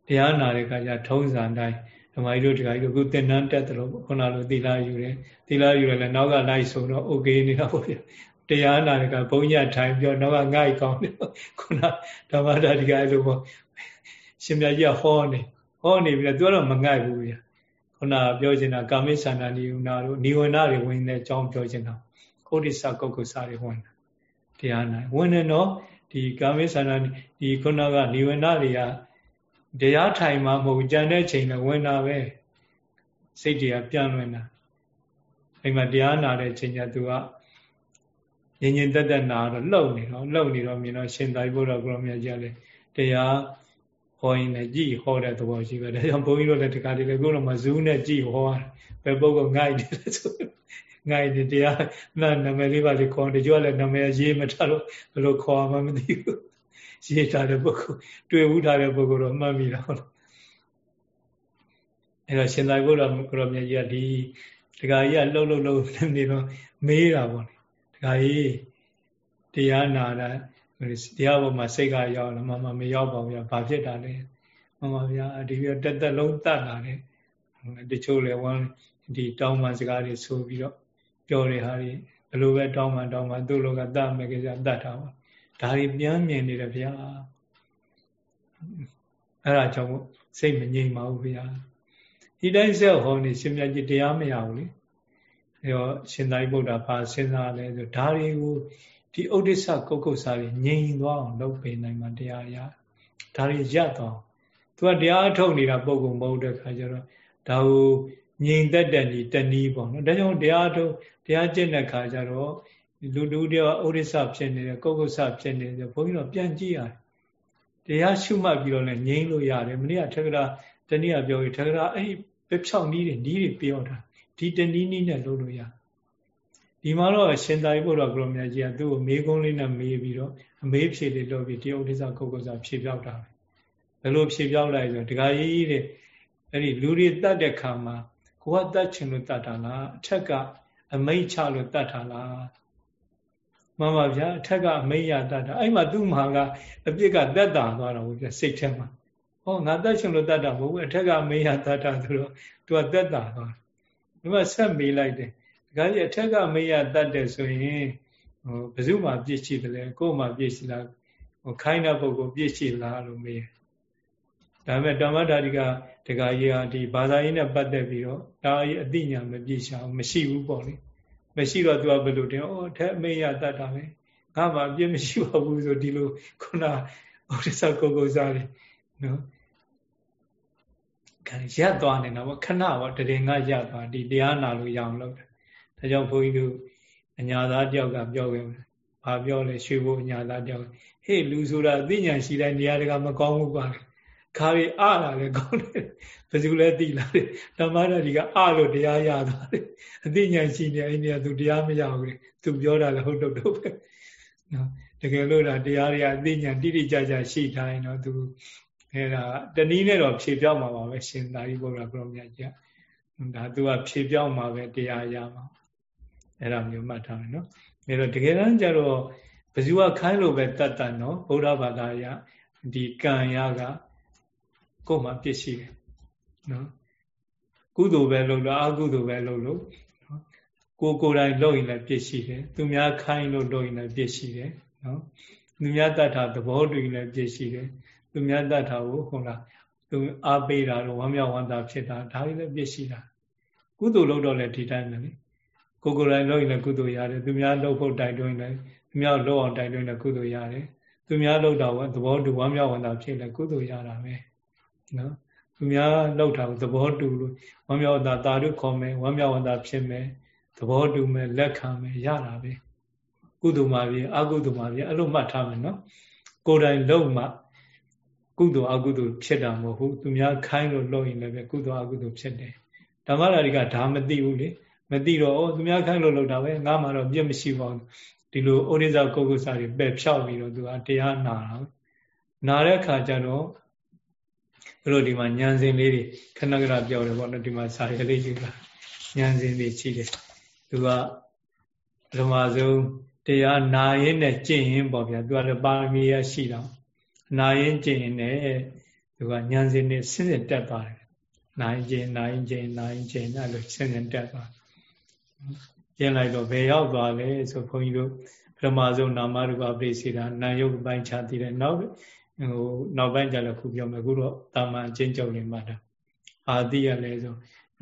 တရားနာတဲ့အခါကျထုံးစံတိုင်းဓမ္မကြီးတို့တရားကြီးတို့ခုသင်္นานတက်တယ်လို့ခုနလိုသီလယူတယ်သီလယူတယ်လည်းနောက်ကလိုက်ဆိုတော့ okay နေတာပေါ့ဗျာတရားနာတဲ့ကဘုန်းကြီးထိုင်ပြောနောက်ကငိုက်ကောင်းတယ်ခုနဓမ္မတာဒီကအဲ့လိုပေါ့ရှင်မြတ်ကြီးကဟောနေဟောနေပြီလေသူကတော့မငိုက်ဘူးဗျာခုနပြောချင်တာကာမိသန္တာနိယနာတို့နိဝရဏတွေဝင်တဲ့အကြောင်းပြောချင်တာဩဒိစ္စကုက္ကုစာတွေဝင်တာတရားနာဝင်နေတော့ဒီကာမိသန္တာဒီခုနကနိဝရဏတွေက တရားထိုင်မှမဟုတ်ကြံတဲ့ချိန်နဲ့ဝင်တာပဲစိတ်တွေကပြန့်လွင်တာအဲ့မှာတရားနာတဲ့ချိန်ကျသူကငြင်ငြင်တက်တက်နာတော့လှုပ်နေတော့လှုပ်နေတော့မြင်တော့ရှင်သာရိပုတ္တရာကိုရောမြတ်ကြီးလည်းတရားဟောရင်လည်းကြည်ဟောတဲ့သဘောရှိပဲဒါကြောင့်ဘုန်းကြီးတို့လည်းဒီကလေးလည်းကိုယ်တော်မှာဇူးနဲ့ကြည်ဟောဘယ်ပုဂ္ဂိုလ်ငိုက်တယ်ဆိုငိုက်တယ်တရားနာနာမည်လေးပါလေခေါ်တယ်ကြွလည်းနာမည်ရေးမထားလို့ဘယ်လိုခေါ်မှမသိဘူး ရေးထားတဲ့ပုဂ္ဂိုလ်တွေ့ဘူးထားတဲ့ပုဂ္ဂိုလ်တော့မှတ်မိတာဟုတ်လားအဲ့တော့ရှင်သာရိပုတ္တရာကိုရောမြတ်ကြီးကဒီဒကာကြီးကလှုပ်လှုပ်လှုပ်နေတော့မေးတာပေါ့ခါကြီးတရားနာတာတရားပေါ်မှာစိတ်ကရောက်လာမမမရောက်ပါဘူးဗျာဘာဖြစ်တာလဲမမဗျာဒီပြတက်တက်လုံးတတ်လာတယ်တချို့လည်းဝမ်းဒီတောင်းပန်စကားတွေဆိုပြီးတော့ပြောတဲ့ဟာတွေဘယ်လိုပဲတောင်းပန်တောင်းပန်သူ့လောကတတ်မယ်ကြတတ်တာပါ ဒါတွေပြန်မြင်နေတယ်ဗျာအဲ့ဒါကြောင့်စိတ်မငြိမ်ပါဘူးဗျာဒီတိုင်းဆက်ဟောနေရှင်မြတ်ကြီးတရားမရဘူးလေအဲတော့ရှင်သာရိပုတ္တရာဘာစဉ်းစားလဲဆိုဒါတွေကိုဒီဥဒိစ္စကုတ်ကုတ်စာတွေငြိမ်သွားအောင်လုပ်ပေးနိုင်မှတရားရဒါတွေရသွားသူကတရားအထုတ်နေတာပုံကုံမဟုတ်တဲ့ခါကျတော့ဒါကိုငြိမ်သက်တဲ့ဤတနည်းပေါ့နော်ဒါကြောင့်တရားထုတ်တရားကျင့်တဲ့ခါကျတော့ လူလူတယောက်ဥဒိစ္စဖြစ်နေတယ်ကုတ်ကုတ်စဖြစ်နေတယ်ဘုန်းကြီးတို့ပြန်ကြည့်ရတယ်တရားရှုမှတ်ပြီးတော့လည်းငြိမ်လို့ရတယ်မနေ့ကထက်ကရာတနည်းပြောပြီးထက်ကရာအဲ့ဒီပဲဖြောင်းနည်းတွေနည်းတွေပြောတာဒီတနည်းနည်းနဲ့လုပ်လို့ရဒီမှာတော့ရှင်သာရိပုတ္တရာကရောမြတ်ကြီးကသူ့ကိုမေးခွန်းလေးနဲ့မေးပြီးတော့အမေးဖြေလေးလုပ်ပြီးတရုတ်ဒိသကုတ်ကုတ်စာဖြေပြောက်တာပဲဘယ်လိုဖြေပြောက်လိုက်ဆိုဒကာကြီးတဲ့အဲ့ဒီလူတွေတတ်တဲ့ခါမှာကိုကတတ်ချင်လို့တတ်တာလားအထက်ကအမိတ်ချလို့တတ်တာလား မှန်ပါဗျာအထက်ကအမိတ်ရတတ်တာအဲ့မှာသူ့မှာကအပြစ်ကတက်တာသွားတော့ဗျာစိတ်ထဲမှာဟောငါတတ်ချင်လို့တတ်တာမဟုတ်ဘူးအထက်ကအမိတ်ရတတ်တာဆိုတော့သူကတက်တာသွားဒီမှာဆက်မေးလိုက်တယ်ဒါကြီးအထက်ကမေးရတတ်တယ်ဆိုရင်ဟိုဘယ်သူမှပြည့်ရှိတယ်လဲကိုယ်မှပြည့်ရှိလားဟိုခိုင်းတဲ့ပုဂ္ဂိုလ်ပြည့်ရှိလားလို့မေးဒါပေမဲ့ဓမ္မဓာတိကဒကာကြီးကဒီဘာသာရေးနဲ့ပတ်သက်ပြီးတော့ဒါကြီးအသိဉာဏ်မပြည့်စုံမရှိဘူးပေါ့လေ မရှိတော့သူကဘယ်လိုတင်ဩထက်အမေရတတ်တာပဲငါမှအပြစ်မရှိပါဘူးဆိုဒီလိုခုနဟိုတစ္ဆကိုကိုစားတယ်နော်ခံရက်သွားနေတာပေါ့ခဏပေါ့တရင်ကရက်သွားဒီတရားနာလို့ရအောင်လုပ်တယ်ဒါကြောင့်ဘုန်းကြီးတို့အညာသားတယောက်ကပြောခဲ့တယ်ဘာပြောလဲရွှေဘုအညာသားတယောက်ဟေ့လူဆိုတာအသိဉာဏ်ရှိတဲ့နေရာတကမကောင်းဘူးပါ ခါရီအလာလည်းကောင်းတယ်ဘယ်သူလဲသိလာတယ်ဓမ္မရတိကအလို့တရားရသွားတယ်အသိဉာဏ်ရှိနေအဲ့ဒီကသူတရားမရဘူးလေသူပြောတာလည်းဟုတ်တော့တော့ပဲနော်တကယ်လို့ဒါတရားတွေကအသိဉာဏ်တိတိကျကျရှိထားရင်တော့သူအဲ့ဒါတနည်းနဲ့တော့ဖြေပြောင်းမှာပါပဲရှင်သာရိပုတ္တရာဘုရားမြတ်ကြီးဒါသူကဖြေပြောင်းမှာပဲတရားရမှာအဲ့ဒါမျိုးမှတ်ထားမယ်နော်အဲ့တော့တကယ်တမ်းကျတော့ဘဇူကခိုင်းလို့ပဲတတ်တတ်နော်ဗုဒ္ဓဘာသာရဒီကံရက ကိုယ်မှာပြည့်ရှိတယ်နော်ကုသိုလ်ပဲလုပ်လို့အကုသိုလ်ပဲလုပ်လို့ကိုကိုယ်တိုင်လုပ်ရင်လည်းပြည့်ရှိတယ်သူများခိုင်းလို့လုပ်ရင်လည်းပြည့်ရှိတယ်နော်သူများတတ်တာသဘောတူရင်လည်းပြည့်ရှိတယ်သူများတတ်တာကိုဟုတ်လားသူအားပေးတာတော့ဝမ်းမြောက်ဝမ်းသာဖြစ်တာဒါတွေလည်းပြည့်ရှိတာကုသိုလ်လုပ်တော့လည်းဒီတိုင်းပဲလေကိုကိုယ်တိုင်လုပ်ရင်လည်းကုသိုလ်ရတယ်သူများလုပ်ဖို့တိုက်တွန်းရင်လည်းသူများလုပ်အောင်တိုက်တွန်းရင်လည်းကုသိုလ်ရတယ်သူများလုပ်တာကသဘောတူဝမ်းမြောက်ဝမ်းသာဖြစ်လည်းကုသိုလ်ရတာပဲ နော်သူများလောက်တာကိုသဘောတူလို့ဝမ်းမြောက်တာတာတို့ခေါ်မယ်ဝမ်းမြောက်တာဖြစ်မယ်သဘောတူမယ်လက်ခံမယ်ရတာပဲကုသိုလ်မှာပြီအကုသိုလ်မှာပြီအဲ့လိုမှတ်ထားမယ်နော်ကိုယ်တိုင်လုံးမှကုသိုလ်အကုသိုလ်ဖြစ်တာမဟုတ်ဘူးသူများခိုင်းလို့လုပ်ရင်လည်းပဲကုသိုလ်အကုသိုလ်ဖြစ်တယ်ဓမ္မရာတွေကဒါမသိဘူးလေမသိတော့ဩသူများခိုင်းလို့လုပ်တာပဲငါမှတော့ပြည့်မရှိပါဘူးဒီလိုဩရိဇကုက္ကုစာတွေပယ်ဖြောက်ပြီးတော့သူကတရားနာတာနာတဲ့အခါကျတော့ ဘလို့ဒီမှာညံစင်လေးတွေခဏခဏပြောတယ်ပေါ့နော်ဒီမှာစာရလေးယူလာညံစင်တွေရှိတယ်သူကပထမဆုံးတရားနာရင်နဲ့ကျင့်ရင်ပေါ့ဗျာသူကလည်းပါရမီရရှိတော့နာရင်ကျင့်ရင်လည်းသူကညံစင်တွေဆင်းရဲတက်သွားတယ်နာရင်ကျင့်နာရင်ကျင့်နာရင်ကျင့်အဲ့လိုဆင်းရဲတက်သွားကျင့်လိုက်တော့ဘယ်ရောက်သွားလဲဆိုခွန်ကြီးတို့ပထမဆုံးနာမရူပပရိစေတာနာယုတ်ပိုင်းခြားတည်တယ်နောက် ဟိုနောက်ပိုင်းကျလည်းခုပြောမယ်ခုတော့တာမန်အချင်းချုပ်နေမှာတာအာတိရလဲဆို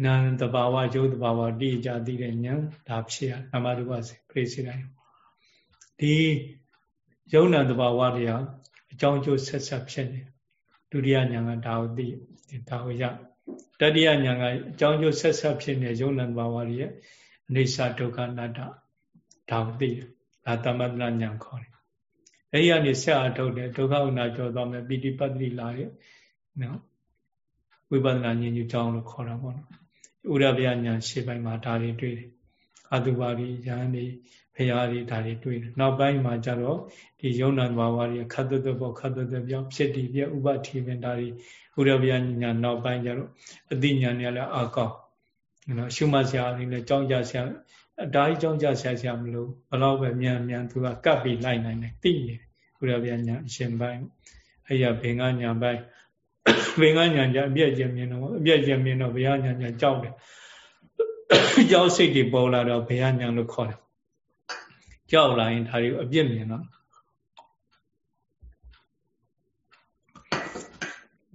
နာတဘာဝကျိုးတဘာဝတိကြသိတဲ့ဉာဏ်ဒါဖြစ်ရနာမရူပစေပြိစေတိုင်းဒီယုံနာတဘာဝတွေဟာအကြောင်းကျိုးဆက်ဆက်ဖြစ်နေဒုတိယဉာဏ်ကဒါကိုသိဒါကိုရတတိယဉာဏ်ကအကြောင်းကျိုးဆက်ဆက်ဖြစ်နေယုံနာတဘာဝတွေရဲ့အိဋ္ဌဒုက္ခအနတ္တဒါကိုသိတယ်ဒါသမတနာဉာဏ်ခေါ်တယ် အဲဒီကနေဆက်အထုတ်တယ်ဒုက္ခဥနာကျော်သွားမယ်ပိဋိပတ်တိလာတယ်နော်ဝိပဿနာဉာဏ်ယူကြောင်းလို့ခေါ်တာပေါ့နော်ဥရဗျာဉာဏ်ရှေ့ပိုင်းမှာဒါတွေတွေ့တယ်အတုပါရီဉာဏ်တွေဖရာတွေဒါတွေတွေ့တယ်နောက်ပိုင်းမှာကျတော့ဒီယုံနာဘာဝတွေခတ်သွတ်ပေါ့ခတ်သွတ်ပြောင်းဖြစ်တည်ပြဥပတိပင်ဒါတွေဥရဗျာဉာဏ်နောက်ပိုင်းကျတော့အတိဉာဏ်တွေလည်းအကောက်နော်ရှုမှတ်ဆရာအနေနဲ့ကြောင်းကြဆရာ အတားကြီးကြောင်းကြဆရာဆရာမလို့ဘလောက်ပဲမြန်မြန်သူကကပ်ပြီးလိုက်နိုင်တယ်သိတယ်ဥရဗျာညာအရှင်ပိုင်းအဲ့ရဘင်္ဂညာပိုင်းဘင်္ဂညာကြအပြည့်ကျင်မြင်တော့အပြည့်ကျင်မြင်တော့ဘုရားညာညာကြောက်တယ်ကြောက်စိတ်တွေပေါ်လာတော့ဘုရားညာလို့ခေါ်တယ်ကြောက်လာရင်ဒါတွေကိုအပြည့်မြင်တော့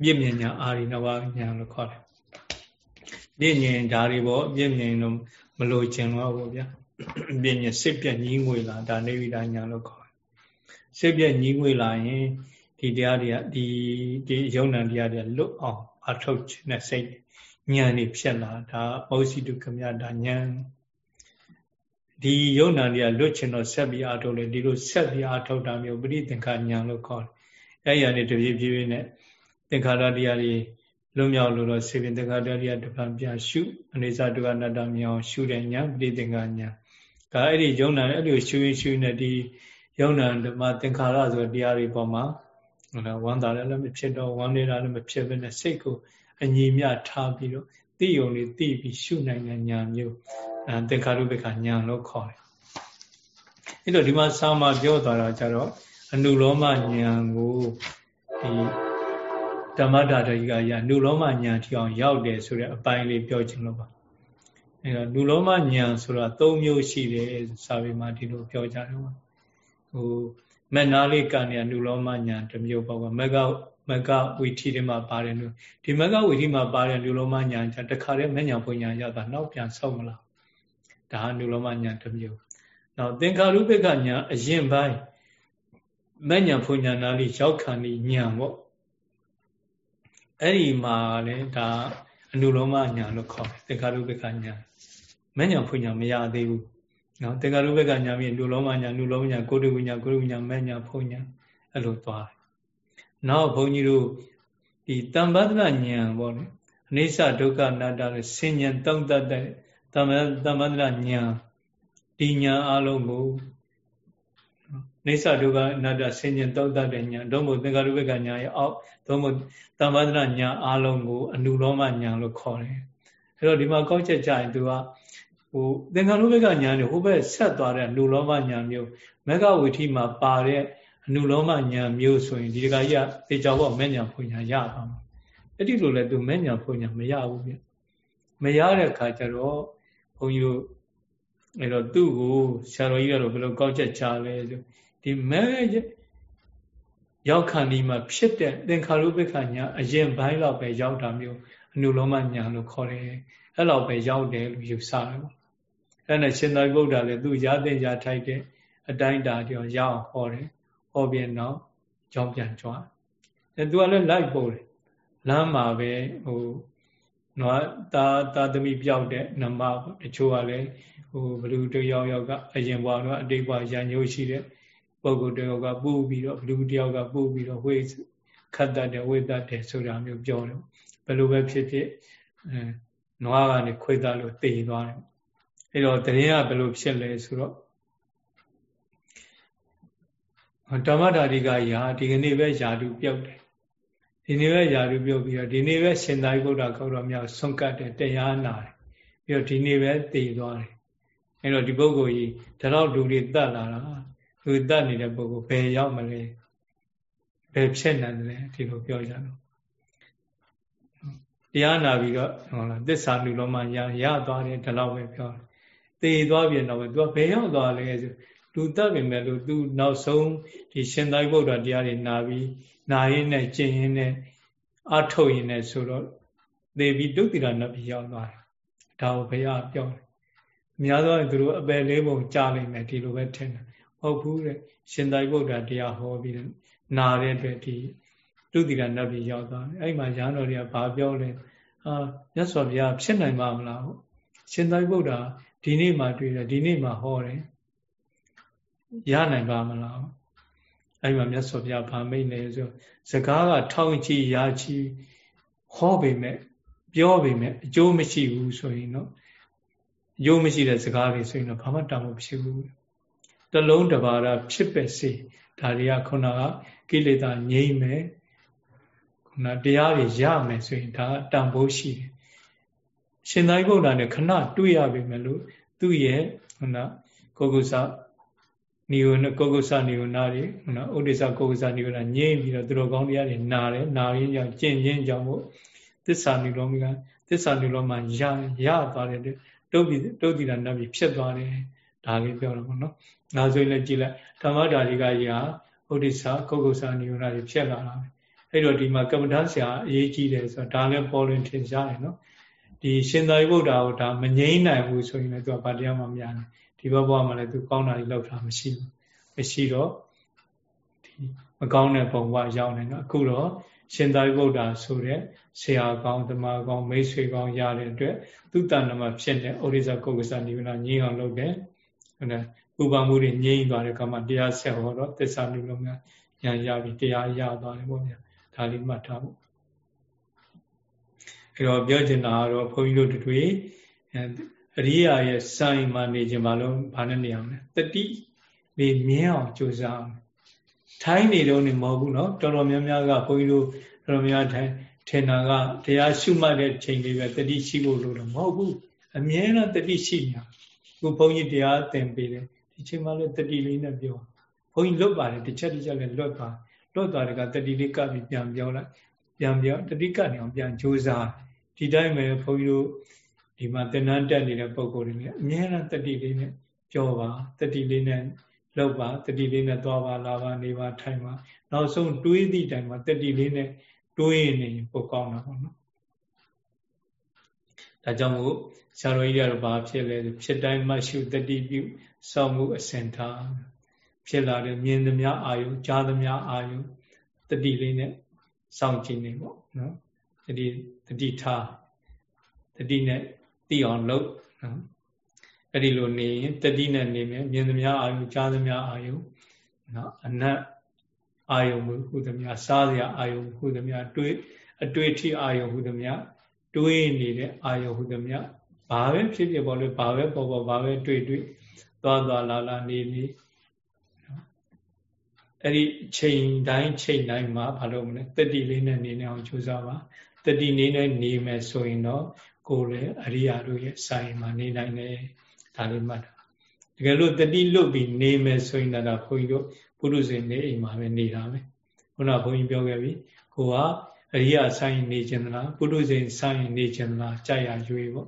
ပြည့်မြင်ညာအာရိနဝညာလို့ခေါ်တယ်ပြည့်မြင်ဓာရီပေါ့ပြည့်မြင်တော့ မလို့ခြင်းတော့ဘူးဗျာပြည့်မြင်စစ်ပြက်ညီးငွေလာဒါနေဝိဒညာလို့ခေါ်တယ်စစ်ပြက်ညီးငွေလာရင်ဒီတရားတွေကဒီဒီယုံနံတရားတွေလွတ်အောင်အထုတ်ခြင်းနဲ့စိတ်ဉာဏ်นี่ဖြစ်လာဒါမောစီတုကမြတာဉာဏ်ဒီယုံနံတွေကလွတ်ခြင်းတော့ဆက်ပြီးအထုတ်လေဒီလိုဆက်ပြီးအထုတ်တာမျိုးပရိသင်္ခာဉာဏ်လို့ခေါ်တယ်အဲ့ရနေတပြေးပြေးနဲ့သင်္ခါရတရားတွေ လွတ်မြောက်လို့တော့စေပင်တက္ကတရိယတပံပြရှုအနေစာဒုက္ခအနတ္တမြောင်ရှုတဲ့ညာပဋိသင်္ခာညာဒါအဲ့ဒီယုံနာအဲ့လိုရှုရင်ရှုနေဒီယုံနာဓမ္မသင်္ခါရဆိုတရားတွေပေါ်မှာဟုတ်လားဝမ်းသာလည်းမဖြစ်တော့ဝမ်းနေတာလည်းမဖြစ်ဘဲနဲ့စိတ်ကိုအညီမြထားပြီးတော့သိယုံလေးသိပြီးရှုနိုင်တဲ့ညာမျိုးအဲသင်္ခါရုပ္ပခညာလို့ခေါ်တယ်အဲ့တော့ဒီမှာစာမပြောသွားတာကြတော့အနုလောမညာကိုဒီ ဓမ္မတာတကြီးကရနုလောမညာထီအောင်ရောက်တယ်ဆိုတဲ့အပိုင်းလေးပြောချင်လို့ပါအဲတော့လူလောမဉာဏ်ဆိုတာ၃မျိုးရှိတယ်စာပေမှာဒီလိုပြောကြတယ်ပေါ့ဟိုမက်နာလေးကနေလူလောမဉာဏ်တစ်မျိုးပေါ့ကွာမက်ကမကဝီထီတွေမှာပါတယ်လို့ဒီမကဝီထီမှာပါတယ်လူလောမညာချတခါတည်းမညာဖွညာရတာနောက်ပြန်ဆောက်မလားဒါဟာလူလောမညာတစ်မျိုးနောက်သင်္ခါရုပ္ပကညာအရင်ပိုင်းမညာဖွညာနာလိရောက်ခံဤညာပေါ့ အဲ့ဒီမှာလည်းဒါအနုလောမညာလို့ခေါ်တယ်သင်္ခါရုပ္ပကညာမညာဖွညာမရသေးဘူးနော်သင်္ခါရုပ္ပကညာပြီးလူလောမညာလူလောမညာကိုတုဝိညာကိုတုဝိညာမညာဖွညာအဲ့လိုသွားနောက်ဘုန်းကြီးတို့ဒီတမ္ပဒနာဉာဏ်ပေါ့လေအနိစ္စဒုက္ခအနတ္တနဲ့ဆင်ញံတုံးတတ်တဲ့တမ္ပတမ္ပဒနာဉာဏ်ဒီဉာဏ်အလုံးကို အိဋ္ဌဒုက္ခအနတ္တဆင်ញံတုံးတတ်တဲ့ဉာဏ်ဒုံမို့သင်္ကာရုပ္ပကဉာဏ်ရဲ့အောက်ဒုံမို့တမ္ပဒနာဉာဏ်အလုံးကိုအနုလောမဉာဏ်လို့ခေါ်တယ်အဲ့တော့ဒီမှာကောက်ချက်ကြရင်သူကဟိုသင်္ကာရုပ္ပကဉာဏ်နဲ့ဟိုဘက်ဆက်သွားတဲ့နုလောမဉာဏ်မျိုးမဂ္ဂဝိထိမှာပါတဲ့အနုလောမညာမျိုးဆိုရင်ဒီတခါကြီးကသေချာပေါ့မဲ့ညာဖွညာရပါမှာအဲ့ဒီလိုလဲသူမဲ့ညာဖွညာမရဘူးပြမရတဲ့ခါကျတော့ဘုန်းကြီးတို့အဲ့တော့သူ့ကိုဆရာတော်ကြီးကတော့ဘယ်လိုကောက်ချက်ချလဲဆို ဒီမဲ့ရောက်ခံဒီမှာဖြစ်တဲ့သင်္ခါရုပ္ပခညာအရင်ဘိုင်းလောက်ပဲရောက်တာမျိုးအနုလောမညာလို့ခေါ်တယ်အဲ့လောက်ပဲရောက်တယ်လို့ယူဆတယ်ပေါ့အဲ့နဲ့ရှင်သာရိပုတ္တရာလည်းသူရတဲ့ရထိုက်တဲ့အတိုင်းတာတောင်ရအောင်ဟောတယ်ဟောပြန်တော့ကြောင်းပြန်ကြွားအဲသူကလည်းလိုက်ပို့တယ်လမ်းမှာပဲဟိုနော်တာတာသမီပြောက်တဲ့နမတချို့ကလည်းဟိုဘလူတယောက်ယောက်ကအရင်ဘွားတော့အတိတ်ဘွားရံညိုးရှိတဲ့ ပုဂ္ဂိုလ်တယောက်ကပို့ပြီးတော့ဘလူတယောက်ကပို့ပြီးတော့ဝိခတ်တတ်တယ်ဝိတတ်တယ်ဆိုတာမျိုးပြောတယ်ဘယ်လိုပဲဖြစ်ဖြစ်အဲနွားကနေခွေးသားလို့တည်သွားတယ်အဲတော့တရင်ကဘယ်လိုဖြစ်လဲဆိုတော့ဓမ္မဓာတိကရာဒီကနေ့ပဲယာတုပြုတ်တယ်ဒီနေ့ပဲယာတုပြုတ်ပြီးတော့ဒီနေ့ပဲရှင်သာရိပုတ္တဂေါတမြောက်ဆုံးကတ်တယ်တရားနာတယ်ပြီးတော့ဒီနေ့ပဲတည်သွားတယ်အဲတော့ဒီပုဂ္ဂိုလ်ကြီးဒါတော့လူတွေတတ်လာတာ လူတတ်နေတဲ့ပုဂ္ဂိုလ်ဘယ်ရောက်မလဲဘယ်ဖြစ်နိုင်တယ်ဒီလိုပြောကြတော့တရားနာပြီးတော့ဟုတ်လားသစ္စာလူလုံးမှရရသွားတယ်ဒါတော့ပဲပြောတယ်တည်သွားပြန်တော့ပဲ तू ဘယ်ရောက်သွားလဲဆိုလူတတ်ပေမဲ့လို့သူနောက်ဆုံးဒီရှင်သာရိပုတ္တရာတရားတွေနာပြီးနာရင်းနဲ့ကျင့်ရင်းနဲ့အထုတ်ရင်းနဲ့ဆိုတော့သေပြီးဒုတိယနတ်ပြည်ရောက်သွားတယ်ဒါကိုဘုရားပြောတယ်အများသောသူတို့အပယ်လေးပုံကြားလိမ့်မယ်ဒီလိုပဲထင်တယ် ဟုတ်ဘူးတဲ့ရှင်သာရိပုတ္တရာတရားဟောပြီးနာတဲ့အတွက်ဒီဒုတိယနတ်ပြည်ရောက်သွားတယ်အဲ့မှာရဟန်းတော်တွေကဘာပြောလဲအာမြတ်စွာဘုရားဖြစ်နိုင်မှာမလားဟုတ်ရှင်သာရိပုတ္တရာဒီနေ့မှတွေ့တယ်ဒီနေ့မှဟောတယ်ရနိုင်ပါမလားအဲ့မှာမြတ်စွာဘုရားဗာမိတ်နေဆိုစကားကထောင်ချီရာချီဟောပေမဲ့ပြောပေမဲ့အကျိုးမရှိဘူးဆိုရင်တော့အကျိုးမရှိတဲ့စကားတွေဆိုရင်တော့ဘာမှတောင်းမဖြစ်ဘူး တလုံးတပါးဖြစ်ပဲစေဒါတွေကခုနကကိလေသာငြိမ့်မယ်ခုနတရားတွေရမယ်ဆိုရင်ဒါတန်ဖိုးရှိတယ်ရှင်သာရိပုတ္တရာနဲ့ခဏတွေ့ရပြီမဲ့လို့သူ့ရဲ့ခုနကိုကုသနိဝနကောကုသနိဝနာတွေနော်ဥဒိစ္စကောကုသနိဝနာငြိမ့်ပြီးတော့သူတို့ကောင်းတရားတွေနာတယ်နာရင်းကြောင့်ကျင့်ရင်းကြောင့်မို့သစ္စာနိလောမိကသစ္စာနိလောမှာရရသွားတယ်တုတ်ပြီးတုတ်တိတာနတ်ပြီးဖြစ်သွားတယ် ဒါလေးပြောတော့ဗောနော်ငါဆိုရင်လည်းကြည်လိုက်ဓမ္မဒါလိကရာဥဒိစ္စကောကုသနိဝနာတွေဖြစ်လာတာပဲအဲ့တော့ဒီမှာကမ္မဋ္ဌာန်းဆရာအရေးကြီးတယ်ဆိုတော့ဒါလည်းပေါ်လွင်ထင်ရှားတယ်နော်ဒီရှင်သာရိပုတ္တရာကိုဒါမငြိမ့်နိုင်ဘူးဆိုရင်လည်းသူကဗာတရားမှမရနိုင်ဒီဘဘဝမှာလည်းသူကောင်းတာကြီးလောက်တာမရှိဘူးမရှိတော့ဒီမကောင်းတဲ့ပုံဘဝရောက်နေတော့အခုတော့ရှင်သာရိပုတ္တရာဆိုတဲ့ဆရာကောင်းသမားကောင်းမိတ်ဆွေကောင်းရတဲ့အတွက်သူတဏ္ဍမှာဖြစ်တဲ့ဩရိဇကုက္ကစနိဗ္ဗာန်ငြိမ်းအောင်လုပ်တယ် ဟုတ်တယ်ဥပမှုတွေငြိမ်းသွားတဲ့အခါမှာတရားဆက်ဟောတော့သစ္စာနိဗ္ဗာန်ညာရပြီးတရားရသွားတယ်ပေါ့ဗျာဒါလေးမှတ်ထားဖို့အဲတော့ပြောချင်တာကတော့ဘုန်းကြီးတို့တွေ့အရိယာရဲ့စိုင်းမှနေခြင်းမလို့ဘာနဲ့နေအောင်လဲတတိလေးမြင်းအောင်ကြိုးစားအောင်ထိုင်းနေတော့နေမဟုတ်ဘူးเนาะတော်တော်များများကဘုန်းကြီးတို့တော်တော်များထိုင်းထင်တာကတရားရှုမှတ်တဲ့ချိန်လေးပဲတတိရှိဖို့လို့တော့မဟုတ်ဘူးအမြဲတမ်းတတိရှိနေတာ ခုဘုန်းကြီးတရားသင်ပေးတယ်ဒီချိန်မှလည်းတတိလေးနဲ့ပြောဘုန်းကြီးလွတ်ပါတယ်တစ်ချက်တစ်ချက်လည်းလွတ်သွားလွတ်သွားတယ်ကတတိလေးကပ်ပြီးပြန်ပြောလိုက်ပြန်ပြောတတိကနေအောင်ပြန်ကြိုးစားဒီတိုင်းပဲဘုန်းကြီးတို့ ဒီမှာသင်္นานတက်နေတဲ့ပုံကိုယ်တွေနဲ့အမြဲတမ်းတတိလေးနဲ့ကြောပါတတိလေးနဲ့လောက်ပါတတိလေးနဲ့သွားပါလာပါနေပါထိုင်ပါနောက်ဆုံးတွေးသည့်တိုင်မှာတတိလေးနဲ့တွေးနေပိုကောင်းတာပေါ့နော် ဒါကြောင့်မို့ဆရာတော်ကြီးကတော့ဘာဖြစ်လဲဖြစ်တိုင်းမှရှုတတိပြုစောင့်မှုအစဉ်ထားဖြစ်လာတဲ့မြင်သမျှအာယုကြားသမျှအာယုတတိလေးနဲ့စောင့်ကြည့်နေပေါ့နော်တတိတတိထားတတိနဲ့သိအောင်လုပ်နော်အဲ့ဒီလိုနေရင်တတိနဲ့နေမယ်မြင်သမျှအာယုကြားသမျှအာယုနော်အနတ်အာယုဟုသမျှစားစရာအာယုဟုသမျှတွေးအတွေ့အထိအာယုဟုသမျှ တွေးနေတဲ့အာယုဟုသမျှဘာပဲဖြစ်ဖြစ်ပေါ်လို့ဘာပဲပေါ်ပေါ်ဘာပဲတွေ့တွေ့သွားသွားလာလာနေနေအဲ့ဒီချိန်တိုင်းချိန်တိုင်းမှာဘာလို့မလဲတတိလေးနဲ့နေနေအောင်ကြိုးစားပါတတိနေနဲ့နေမယ်ဆိုရင်တော့ကိုယ်လည်းအရိယာတို့ရဲ့စာရင်မှာနေနိုင်တယ်ဒါလေးမှတ်တာတကယ်လို့တတိလွတ်ပြီးနေမယ်ဆိုရင်တော့ဘုန်းကြီးတို့ပုရုဇဉ်နေအိမ်မှာပဲနေတာပဲခုနဘုန်းကြီးပြောခဲ့ပြီကိုက အရိယာဆိုင်နေခြင်းသလားပုရုဇဉ်ဆိုင်နေခြင်းသလားကြာရရွေးပေါ့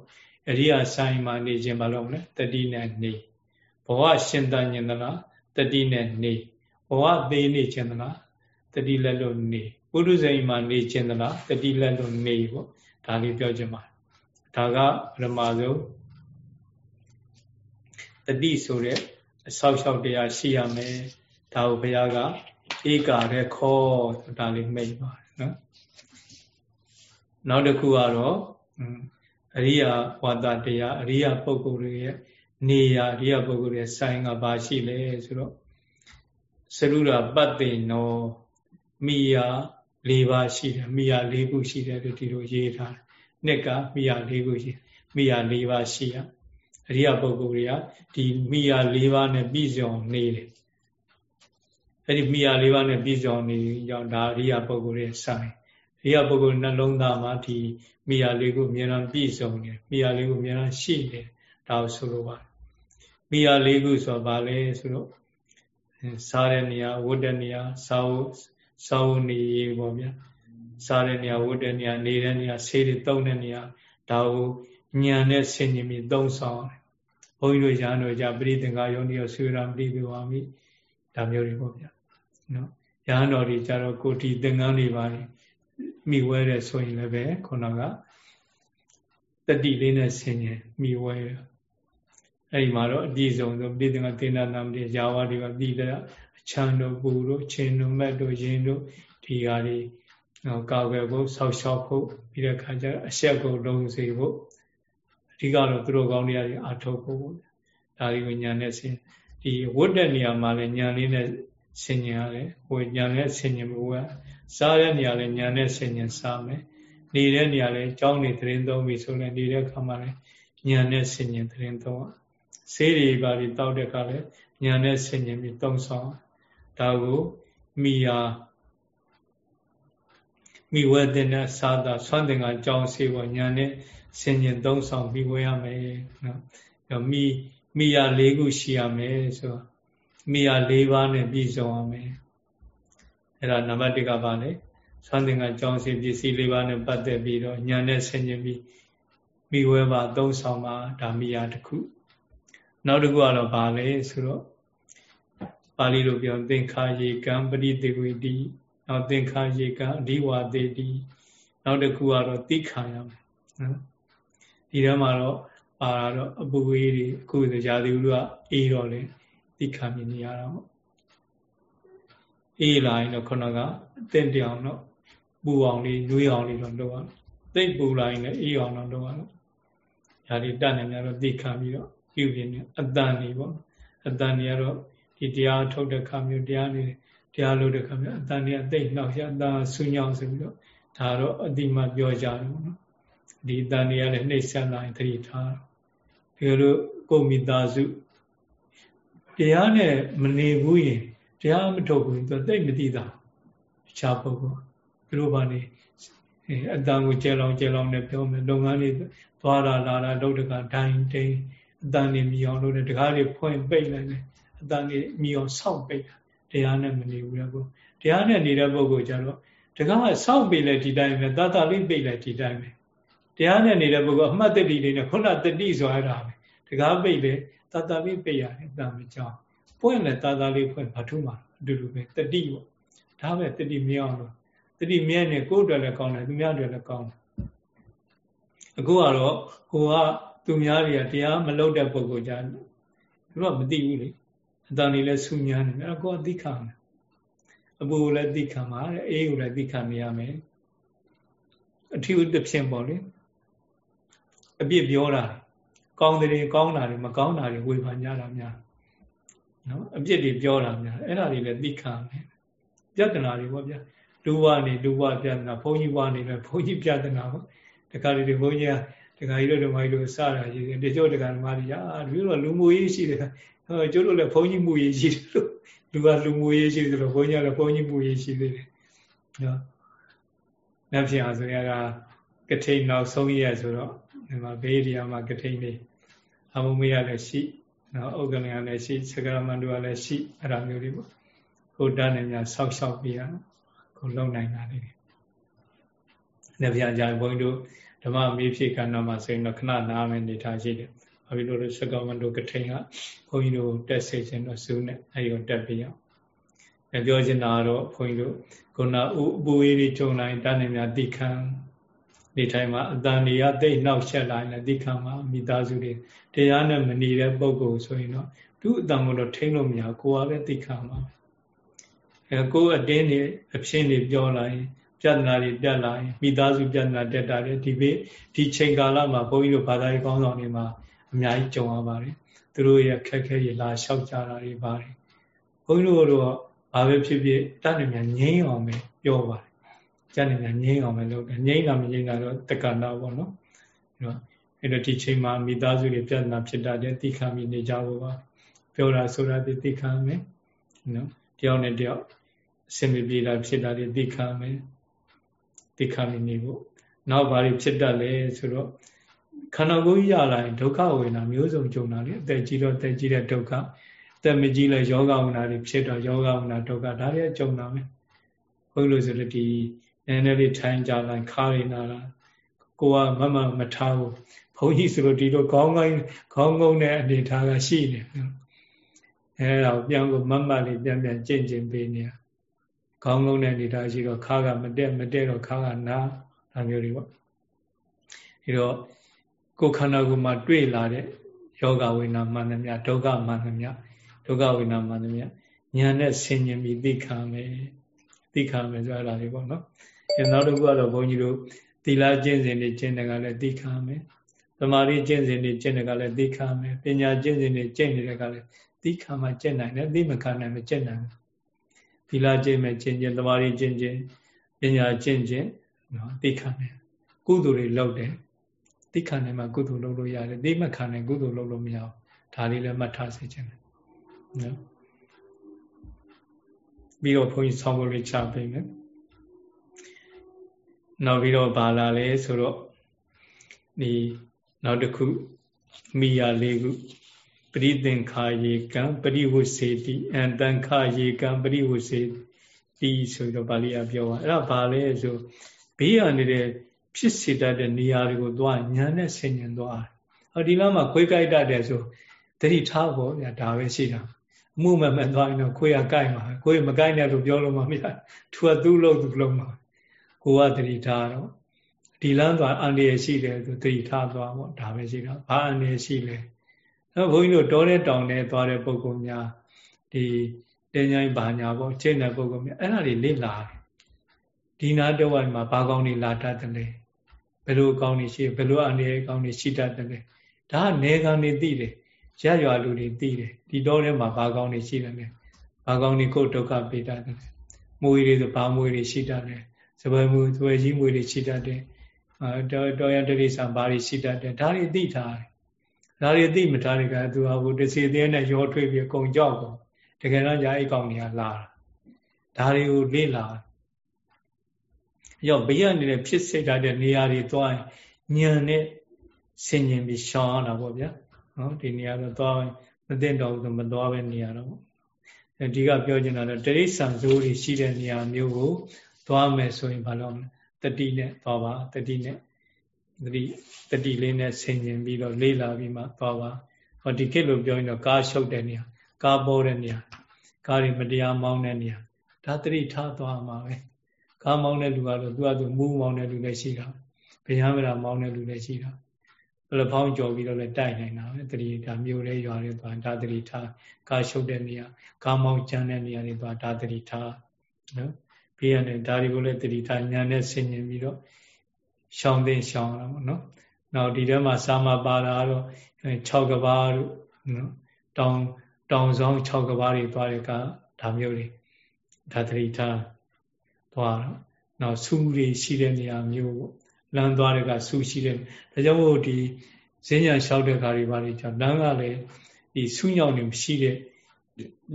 အရိယာဆိုင်မှာနေခြင်းမလို့မလဲတတိနဲ့နေဘဝရှင်တန်ခြင်းသလားတတိနဲ့နေဘဝသေးနေခြင်းသလားတတိလက်လို့နေပုရုဇဉ်မှာနေခြင်းသလားတတိလက်လို့နေပေါ့ဒါလေးပြောခြင်းပါဒါကပရမဆုံးတတိဆိုတဲ့အဆောက်အအုံတရားရှိရမယ်ဒါကိုဘုရားကဧကာတဲ့ခေါ်ဒါလေးမိတ်ပါတယ်နော် နောက်တစ်ခုကတော့အရိယာဝါဒတရားအရိယာပုဂ္ဂိုလ်တွေရဲ့နေရာအရိယာပုဂ္ဂိုလ်တွေဆိုင်ကဘာရှိလဲဆိုတော့သရုရာပတ္တိနောမိယာ၄ပါးရှိတယ်မိယာ၄ခုရှိတယ်လို့ဒီလိုရေးထားတယ်နှစ်ကမိယာ၄ခုရှိမိယာ၄ပါးရှိရအရိယာပုဂ္ဂိုလ်တွေကဒီမိယာ၄ပါးနဲ့ပြည့်စုံနေတယ်အဲ့ဒီမိယာ၄ပါးနဲ့ပြည့်စုံနေကြောင့်ဒါအရိယာပုဂ္ဂိုလ်ရဲ့ဆိုင်အ ရိယာပုဂ္ဂိုလ်နှလုံးသားမှာဒီမိယာလေးခုအများအားပြည့်စုံနေမိယာလေးခုအများအားရှိနေဒါကိုဆိုလိုပါတယ်မိယာလေးခုဆိုတော့ဗာလဲဆိုတော့စားတဲ့နေရာဝတ်တဲ့နေရာစားဖို့စားဖို့နေရပေါ့ဗျာစားတဲ့နေရာဝတ်တဲ့နေရာနေတဲ့နေရာဆေးတွေတုံးတဲ့နေရာဒါကိုညံနဲ့ဆင်ញင်ပြီးသုံးဆောင်တယ်ဘုန်းကြီးတို့ညာတို့ကြပရိသင်္ကာယောနိယောဆွေရာပရိသေဝါမိဒါမျိုးတွေပေါ့ဗျာနော်ညာတော်တွေကြတော့ကိုတီသင်္ကန်းတွေပါ မိဝဲတဲ့ဆိုရင်လည်းပဲခုနကတတိလေးနဲ့ဆင်ញင်မိဝဲအဲ့ဒီမှာတော့အပြည့်စုံဆိုပြည်သင်္ကသေနာနာမတိယာဝတွေကပြီးတဲ့အချမ်းတို့ပူတို့ချင်းတို့မက်တို့ရင်တို့ဒီဟာတွေကာကွယ်ဖို့ဆောက်ရှောက်ဖို့ပြီးတဲ့ခါကျအဆက်ကိုလုံးစေဖို့အဓိကတော့သူတို့ကောင်းတရားတွေအထောက်ဖို့ဒါတွေကိုညာနဲ့ဆင်ဒီဝတ်တဲ့နေရာမှာလည်းညာလေးနဲ့ ဆင်ញင်ရတယ်ဟိုညာနဲ့ဆင်ញင်ဖို့ကစားတဲ့နေရာလည်းညာနဲ့ဆင်ញင်စားမယ်နေတဲ့နေရာလည်းကြောင်းနေသတင်းသုံးပြီဆိုလည်းနေတဲ့ခါမှာလည်းညာနဲ့ဆင်ញင်သတင်းသုံးဆေးတွေပါပြီးတောက်တဲ့ခါလည်းညာနဲ့ဆင်ញင်ပြီးသုံးဆောင်ဒါကိုမိယာမိဝဲတဲ့နဲ့သာသာဆွမ်းတင်ကကြောင်းဆေးပေါ်ညာနဲ့ဆင်ញင်သုံးဆောင်ပြီးဝဲရမယ်နော်မိမိယာ၄ခုရှိရမယ်ဆို မိယာ၄ပါးနဲ့ပြည့်စုံအောင်မယ်အဲ့ဒါနံပါတ်1ကပါလေဆွမ်းတင်ကကြောင်းဆေးပစ္စည်း၄ပါးနဲ့ပတ်သက်ပြီးတော့ညာနဲ့ဆင်ញင်ပြီးမိဝဲပါသုံးဆောင်ပါဒါမိယာတစ်ခုနောက်တစ်ခုကတော့ဘာလဲဆိုတော့ပါဠိလိုပြောသင်္ခါယေကံပရိသေဝိတိနောက်သင်္ခါယေကံအဓိဝါသေတိနောက်တစ်ခုကတော့တိခါရမယ်နော်ဒီထဲမှာတော့ပါတော့အပူဝေးတွေအခုဆိုရာသီဥတုကအေးတော့လေ တိခါမြင်နေရတာပေါ့အေးလာရင်တော့ခုနကအသင့်တောင်တော့ပူအောင်လေးနှွေးအောင်လေးတော့လုပ်ရအောင်သိပ်ပူလာရင်လည်းအေးအောင်တော့လုပ်ရအောင်ဒါလေးတတ်နေများတော့တိခါပြီးတော့ပြုပြင်နေအတန်နေပေါ့အတန်နေကတော့ဒီတရားထုတ်တဲ့ခါမျိုးတရားနေတရားလို့တဲ့ခါမျိုးအတန်နေအသိနှောက်ရအတန်ဆူညောင်းဆိုပြီးတော့ဒါတော့အတိမပြောကြတယ်ပေါ့နော်ဒီအတန်နေရလည်းနှိမ့်ဆက်လာရင်သတိထားဒီလိုကိုမိသားစု တရားနဲ့မနေဘူးရင်တရားမထုတ်ဘူးသူသိမသိတာတခြားပုဂ္ဂိုလ်သူတို့ဘာနေအတန်ကိုကျဲလောင်ကျဲလောင်နဲ့ပြောမယ်လုပ်ငန်းတွေသွားတာလာတာလုပ်တကဒိုင်တိန်အတန်နေမြည်အောင်လုပ်တယ်တကားတွေဖွင့်ပိတ်လိုက်တယ်အတန်နေမြည်အောင်စောင့်ပိတ်တာတရားနဲ့မနေဘူးလေကိုတရားနဲ့နေတဲ့ပုဂ္ဂိုလ်ကြတော့တကားကစောင့်ပိတ်လိုက်ဒီတိုင်းပဲတတလေးပိတ်လိုက်ဒီတိုင်းပဲတရားနဲ့နေတဲ့ပုဂ္ဂိုလ်အမှတ်တတိလေးနဲ့ခုနတတိဆိုရတာပဲတကားပိတ်လေ တတလေးပိတ်ရတယ်တာမကြောက်ပွင့်လေတတလေးဖွင့်ဘာထုမှအတူတူပဲတတိပေါ့ဒါပဲတတိမြောက်လို့တတိမြဲနေကိုယ်အတွက်လည်းကောင်းတယ်သူများအတွက်လည်းကောင်းတယ်အခုကတော့ဟိုကသူများတွေကတရားမလုပ်တဲ့ပုဂ္ဂိုလ်ကြသူတို့ကမသိဘူးလေအတန်လေးလည်းဆူညမ်းနေတယ်အဲ့ကိုကသိခံတယ်အပူကိုလည်းသိခံပါတဲ့အေးကိုလည်းသိခံနေရမယ်အထီးတစ်ဖြင့်ပေါ့လေအပြစ်ပြောတာ ကောင်းတယ်ကောင်းတာတွေမကောင်းတာတွေဝေဖန်ကြတာများနော်အပြစ်တွေပြောတာများအဲ့ဒါတွေလည်းသိခံမယ်ပြဿနာတွေပေါ့ဗျာလူဝနေလူဝပြဿနာဘုန်းကြီးဝနေလည်းဘုန်းကြီးပြဿနာပေါ့တခါတည်းဘုန်းကြီးကတခါကြီးတို့ဓမ္မကြီးတို့စတာကြီးတယ်တချို့တခါဓမ္မကြီးအာဒီလိုလူမှုရေးရှိတယ်ဟောကျို့တို့လည်းဘုန်းကြီးမှုရေးရှိတယ်လို့လူကလူမှုရေးရှိတယ်လို့ဘုန်းကြီးကလည်းဘုန်းကြီးမှုရေးရှိသေးတယ်နော်။နောက်ဖြစ်အောင်ဆိုရတာကထိန်နောက်ဆုံးရဆိုတော့ဒီမှာဘေးဒီယာမှာကထိန်လေး အမုံမေးရလည်းရှိနော်ဥက္ကလင်ကလည်းရှိစကရမန္တုကလည်းရှိအဲ့ဒါမျိုးတွေပေါ့။ကိုတန်းနေများဆောက်ရှောက်ပြီးရနော်။ကိုလုံနိုင်တာလေး။နောက်ပြန်ကြဘုန်းကြီးတို့ဓမ္မမေးဖြေကဏ္ဍမှာဆိုရင်တော့ခဏနားမယ်နေထားရှိတယ်။ဘာဖြစ်လို့လဲစကရမန္တုကထိန်ကဘုန်းကြီးတို့တက်စေခြင်းတော့စူးနဲ့အဲ့ဒီကိုတက်ပြီးအောင်။ပြောချင်တာကတော့ဘုန်းကြီးတို့ခုနဥပူရေးတွေကြုံလိုက်တန်းနေများတိခံ နေထိုင်မှာအတန်တွေကတိတ်နှောက်ရှက်လာရင်တိခံမှာမိသားစုတွေတရားနဲ့မနေတဲ့ပုံကိုဆိုရင်တော့သူ့အတန်ကိုတော့ထိန်းလို့မရကိုယ်ကပဲတိခံမှာအဲကိုယ်အတင်းနေအဖြစ်နေပြောလာရင်ပြဿနာတွေတက်လာရင်မိသားစုပြဿနာတက်တာတွေဒီဘေးဒီချိန်ကာလမှာဘုန်းကြီးတို့ဘာသာရေးကောင်းဆောင်တွေမှာအများကြီးကြုံရပါတယ်သူတို့ရဲ့ခက်ခဲရလာလျှောက်ကြတာတွေပါတယ်ဘုန်းကြီးတို့တော့ဘာပဲဖြစ်ဖြစ်တတ်နေမြန်ငြိမ်းအောင်ပဲပြောပါတယ်။ ကြတ်နေမြန်ငြိမ်းအောင်ပဲလုပ်တယ်။ငြိမ်းတာမငြိမ်းတာတော့တက္ကနာပေါ့နော်။အဲတော့အဲ့တော့ဒီချိန်မှာမိသားစုတွေပြဿနာဖြစ်တာတဲ့တိခါမိနေကြဖို့ပါ။ပြောတာဆိုတာဒီတိခါမယ်။နော်။တယောက်နဲ့တယောက်အစင်မပြေတာဖြစ်တာတွေတိခါမယ်။တိခါမိနေဖို့။နောက်ဘာတွေဖြစ်တတ်လဲဆိုတော့ခန္ဓာကိုယ်ကြီးရလာရင်ဒုက္ခဝေဒနာမျိုးစုံကြုံတာလေအသက်ကြီးတော့အသက်ကြီးတဲ့ဒုက္ခတက်မကြီးလဲယောဂဝနာတွေဖြစ်တော့ယောဂဝနာဒုက္ခဒါတွေကြုံတာမယ်ဘုန်းလို့ဆိုလို့ဒီ နည်းနည်းလေးထိုင်ကြလိုက်ခါရနာလားကိုကမမမထားဘူးဘုန်းကြီးဆိုလို့ဒီလိုခေါင်းကိုင်းခေါင်းကုန်းတဲ့အနေထားကရှိနေအဲဒါကိုပြန်ကိုမမလေးပြန်ပြန်ကြင်ကြင်ပေးနေရခေါင်းကုန်းတဲ့အနေထားရှိတော့ခါကမတက်မတက်တော့ခါကနာဒါမျိုးတွေပေါ့အဲတော့ကိုခန္ဓာကိုယ်မှာတွေ့လာတဲ့ယောဂဝိနာမှန်သမျှဒုက္ခမှန်သမျှဒုက္ခဝိနာမှန်သမျှညာနဲ့ဆင်ញင်ပြီးသိခံမယ်သိခံမယ်ဆိုအဲ့ဒါလေးပေါ့နော် အဲနောက်တစ်ခုကတော့ဘုန်းကြီးတို့သီလကျင့်စဉ်တွေကျင့်တယ်ကလည်းသိခံမယ်သမာဓိကျင့်စဉ်တွေကျင့်တယ်ကလည်းသိခံမယ်ပညာကျင့်စဉ်တွေကျင့်တယ်ကလည်းသိခံမှကျင့်နိုင်တယ်သိမခံနိုင်မကျင့်နိုင်ဘူးသီလကျင့်မယ်ကျင့်ခြင်းသမာဓိကျင့်ခြင်းပညာကျင့်ခြင်းနော်သိခံတယ်ကုသိုလ်တွေလုပ်တယ်သိခံနိုင်မှကုသိုလ်လုပ်လို့ရတယ်သိမခံနိုင်ကုသိုလ်လုပ်လို့မရဘူးဒါလေးလည်းမှတ်ထားစေချင်တယ်နော်ပြီးတော့ဘုန်းကြီးဆောင်းဖို့လေးချပေးမယ် နောက်ပြီးတော့ဘာလာလဲဆိုတော့ဒီနောက်တစ်ခုမိယာလေးခုပရိသင်္ခာယေကံပရိဝုစေတိအန်တန်ခာယေကံပရိဝုစေတိဆိုတော့ပါဠိအပြောပါအဲ့ဒါဘာလဲဆိုဘေးရနေတဲ့ဖြစ်စေတတ်တဲ့နေရာတွေကိုသွားညာနဲ့ဆင်ញင်သွားဟောဒီလမ်းမှာခွေးကြိုက်တတ်တယ်ဆိုတတိထားဖို့ဗျာဒါပဲရှိတာအမှုမမှန်သွားရင်တော့ခွေးကကြိုက်မှာခွေးမကြိုက်နဲ့လို့ပြောလို့မှမရသူကသူ့လို့သူ့လုံးမှာ ကိုကတတိထားတော့ဒီလမ်းသွားအန္တရာယ်ရှိတယ်သူတတိထားသွားပေါ့ဒါပဲရှိတာဘာအန္တရာယ်ရှိလဲအဲဘုန်းကြီးတို့တောတဲ့တောင်ထဲသွားတဲ့ပုံကောင်များဒီတင်းញိုင်းဘာညာပေါ့ကျင့်တဲ့ပုံကောင်များအဲ့ဒါတွေလေ့လာဒီနာတဝိုင်မှာဘာကောင်းနေလာတတ်တယ်လဲဘယ်လိုကောင်းနေရှိဘယ်လိုအန္တရာယ်ကောင်းနေရှိတတ်တယ်လဲဒါကနေကံနေသိတယ်ရရွာလူတွေသိတယ်ဒီတော့ထဲမှာဘာကောင်းနေရှိတယ်လဲဘာကောင်းနေကိုဒုက္ခပေးတတ်တယ်မွေတွေဆိုဘာမွေတွေရှိတတ်တယ် စပွဲမွေစပွဲကြီးမွေတွေရှိတတ်တယ်အာတော်တော်ရတရိစ္ဆာဘာတွေရှိတတ်တယ်ဒါတွေသိထားတယ်ဒါတွေသိမထားတဲ့ကသူဟာဟိုတစီသေးနဲ့ရောထွေးပြီးကုံကြောက်ကုန်တကယ်တော့ညာအိတ်ကောင်တွေကလာတာဒါတွေကိုလေ့လာရောက်ဘေးကနေဖြစ်စေတတ်တဲ့နေရာတွေသွားညံနဲ့ဆင်ញင်ပြီးရှောင်ရတာပေါ့ဗျာနော်ဒီနေရာတော့သွားမသိတော့ဘူးမသွားပဲနေရတော့အဲဒီကပြောချင်တာတော့တိရိစ္ဆာန်ဇိုးတွေရှိတဲ့နေရာမျိုးကို သွားမယ်ဆိုရင်ဘာလို့တတိနဲ့သွားပါတတိနဲ့တတိတတိလေးနဲ့ဆင်ញင်ပြီးတော့လေးလာပြီးမှသွားပါဟောဒီခေတ်လိုပြောရင်တော့ကားရှုပ်တဲ့နေရာကားပေါ်တဲ့နေရာကားတွေမတရားမောင်းတဲ့နေရာဒါတတိထားသွားမှာပဲကားမောင်းတဲ့လူကတော့သူကသူမူးမောင်းတဲ့လူလည်းရှိတာဗျာမရာမောင်းတဲ့လူလည်းရှိတာဘယ်လိုဖောင်းကြော်ပြီးတော့လည်းတိုက်နိုင်တာပဲတတိဒါမျိုးလေးရွာတွေသွားဒါတတိထားကားရှုပ်တဲ့နေရာကားမောင်းကျန်းတဲ့နေရာတွေသွားဒါတတိထားနော် ဘေးကနေဒါတွေကိုလည်းတတိထားညာနဲ့ဆင်ញင်ပြီးတော့ရှောင်းသိရှောင်းရမှာနော်နောက်ဒီထဲမှာစာမပါတာတော့6ကဘာတို့နော်တောင်တောင်ဆောင်6ကဘာတွေသွားတဲ့ကဒါမျိုးတွေဒါတတိထားသွားတော့နောက်ဆူတွေရှိတဲ့နေရာမျိုးပေါ့လမ်းသွားတဲ့ကဆူရှိတဲ့ဒါကြောင့်မို့ဒီဈဉ္ညာလျှောက်တဲ့ခါတွေပါလေကြောင့်လမ်းကလည်းဒီဆူညောင်းနေမရှိတဲ့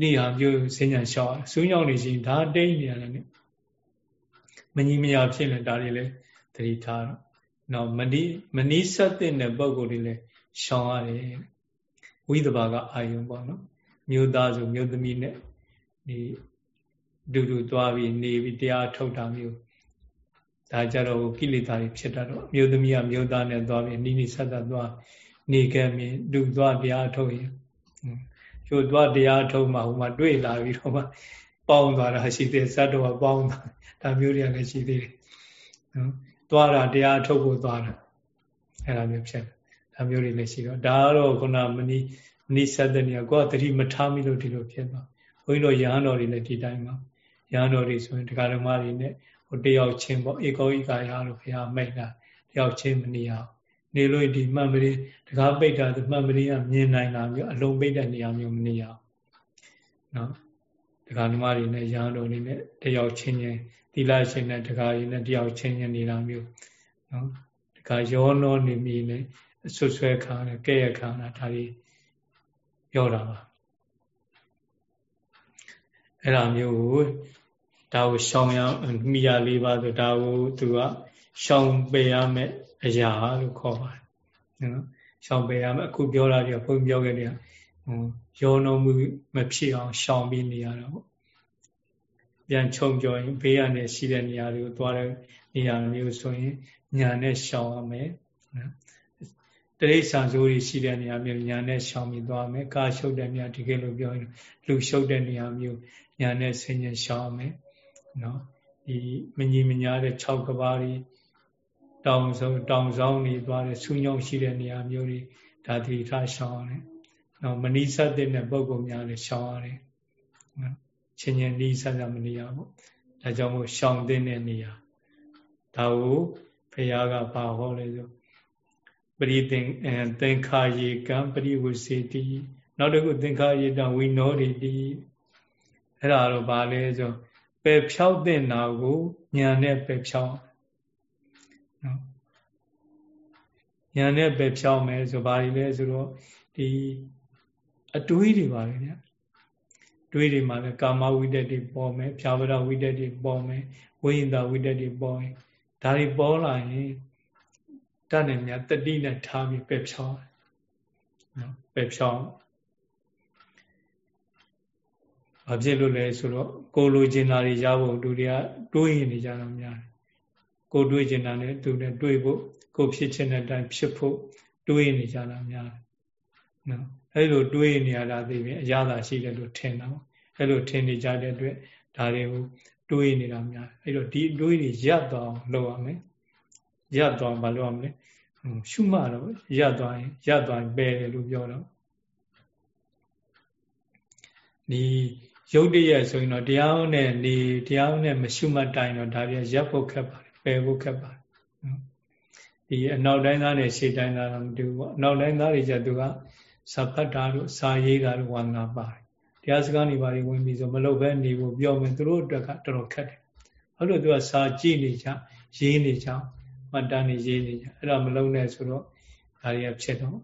နေရာမျိုးဈဉ္ညာလျှောက်ဆူညောင်းနေရှင်ဒါတိတ်နေရတယ်နဲ့ မညီမညာဖြစ်နေဒါတွေလည်းသတိထားတော့နောက်မနီးမနီးဆက်တဲ့ပုံကိုယ်တွေလည်းရှောင်ရတယ်ဝိသဘာကအာယုံပေါ့နော်မြို့သားစုမြို့သမီးနဲ့ဒီဒူဒူသွားပြီးနေပြီးတရားထုတ်တာမျိုးဒါကြတော့ကိလေသာတွေဖြစ်တတ်တော့မြို့သမီးကမြို့သားနဲ့သွားပြီးနိနိဆက်သက်သွားနေခဲ့မြင်ဒူသွားတရားထုတ်ရင်ကျိုးသွားတရားထုတ်မှဟိုမှာတွေ့လာပြီးတော့မှ ပေါင်းသွားတာရှိသေးဇတ်တော်ကပေါင်းတာဒါမျိုးတွေကလည်းရှိသေးတယ်နော်သွားတာတရားထုတ်ဖို့သွားတာအဲ့လိုမျိုးဖြစ်ဒါမျိုးတွေလည်းရှိတော့ဒါကတော့ခုနမနီမနီဆက်တဲ့နေရာကိုကတတိမထားမိလို့ဒီလိုဖြစ်သွားဘုန်းကြီးတို့ရဟန်းတော်တွေလည်းဒီတိုင်းပါရဟန်းတော်တွေဆိုရင်တရားဓမ္မတွေနဲ့ဟိုတယောက်ချင်းပေါ့ဧကောဣကာယလို့ဘုရားမိတ်တာတယောက်ချင်းမနေအောင်နေလို့ဒီမှတ်မလေးတကားပိတ်တာသူမှတ်မလေးကမြင်နိုင်တာမျိုးအလုံးပိတ်တဲ့နေရာမျိုးမနေအောင်နော် ဒကာဓမ္မတွေနဲ့ရဟန်းတော်တွေနဲ့တယောက်ချင်းချင်းသီလရှင်နဲ့ဒကာကြီးနဲ့တယောက်ချင်းချင်းနေတာမျိုးနော်ဒကာရောနောနေမိနဲ့ဆွဆွဲခါနဲ့ကဲ့ရခါနဲ့ဒါတွေပြောတာပါအဲ့လိုမျိုးကိုဒါကိုရှောင်ရမိရလေးပါဆိုဒါကိုသူကရှောင်ပယ်ရမယ်အရာလို့ခေါ်ပါတယ်နော်ရှောင်ပယ်ရမယ်အခုပြောတာတွေကဘုန်းပြောခဲ့တယ်ဟို ရောနှောမှုမဖြစ်အောင်ရှောင်ပြီးနေရတာပေါ့ပြန်ခြုံပြောရင်ဘေးကနေရှိတဲ့နေရာတွေကိုသွားတဲ့နေရာမျိုးဆိုရင်ညာနဲ့ရှောင်ရမယ်နော်တရိษံစိုးတွေရှိတဲ့နေရာမျိုးညာနဲ့ရှောင်ပြီးသွားမယ်ကာရှုပ်တဲ့နေရာဒီကိလို့ပြောရင်လူရှုပ်တဲ့နေရာမျိုးညာနဲ့ဆင်ញင်ရှောင်ရမယ်နော်ဒီမညီမညာတဲ့6ကဘာတွေတောင်ဆုံးတောင်ဆောင်နေသွားတဲ့ဆူညောင်းရှိတဲ့နေရာမျိုးတွေဒါတိထားရှောင်ရတယ် နော်မနိစ္စတဲ့ပုံကုများလည်းရှောင်ရတယ်နော်ချင်းချင်းနီးစပ်စပ်မနေရဘူးဒါကြောင့်မို့ရှောင်တဲ့နေရာဒါကိုဘုရားကဘာဟောလဲဆိုပရိသင်သင်္ခာယေကံပရိဝစေတိနောက်တစ်ခုသင်္ခာယေတဝိနောရိတိအဲ့ဒါတော့ဘာလဲဆိုပယ်ဖြောက်တဲ့နာကိုညာနဲ့ပယ်ဖြောက်နော်ညာနဲ့ပယ်ဖြောက်မယ်ဆိုဘာတွေလဲဆိုတော့ဒီ အတွေးတွေပါလေဗျာတွေးတွေမှာလည်းကာမဝိတ္တတွေပေါ်မယ်ဖြာဝရဝိတ္တတွေပေါ်မယ်ဝိညာဝိတ္တတွေပေါ်ရင်ဒါတွေပေါ်လာရင်တတ်နေမြတ်တတိနဲ့ထားပြီးပယ်ဖြောင်းနော်ပယ်ဖြောင်းဘာဖြစ်လို့လဲဆိုတော့ကိုလိုချင်တာတွေရဖို့သူတွေကတွေးရင်နေကြတာများတယ်ကိုတွေးချင်တာနဲ့သူနဲ့တွေးဖို့ကိုဖြစ်ချင်တဲ့အတိုင်းဖြစ်ဖို့တွေးနေကြတာများတယ်နော် အဲ့လိုတွေးနေရတာသိပြီအရသာရှိတယ်လို့ထင်တာအဲ့လိုထင်နေကြတဲ့အတွက်ဒါတွေကိုတွေးနေတာများအဲ့တော့ဒီတွေးတွေရပ်သွားအောင်လုပ်ရမယ်ရပ်သွားဘာလုပ်ရမလဲရှုမှတ်တော့ရပ်သွားရင်ရပ်သွားရင်ပယ်တယ်လို့ပြောတော့ဒီရုပ်တရက်ဆိုရင်တော့တရားနဲ့နေတရားနဲ့မရှုမှတ်တိုင်းတော့ဒါပြရပ်ဖို့ခက်ပါတယ်ပယ်ဖို့ခက်ပါတယ်နော်ဒီအနောက်တိုင်းသားနဲ့ရှေ့တိုင်းသားတော့မတူဘူးပေါ့အနောက်တိုင်းသားတွေကျသူက စာဖတ်တာတို့စာရေးတာတို့ဝန္ဒနာပါတယ်တရားစကားနေပါဝင်ပြီးဆိုမလုပ်ဘဲနေဖို့ပြောမယ်သူတို့အတွက်ကတော်တော်ခက်တယ်အဲ့လိုသူကစာကြည့်နေကြရေးနေကြမှတ်တမ်းနေရေးနေကြအဲ့ဒါမလုံးနဲ့ဆိုတော့ဒါတွေကဖြစ်တော့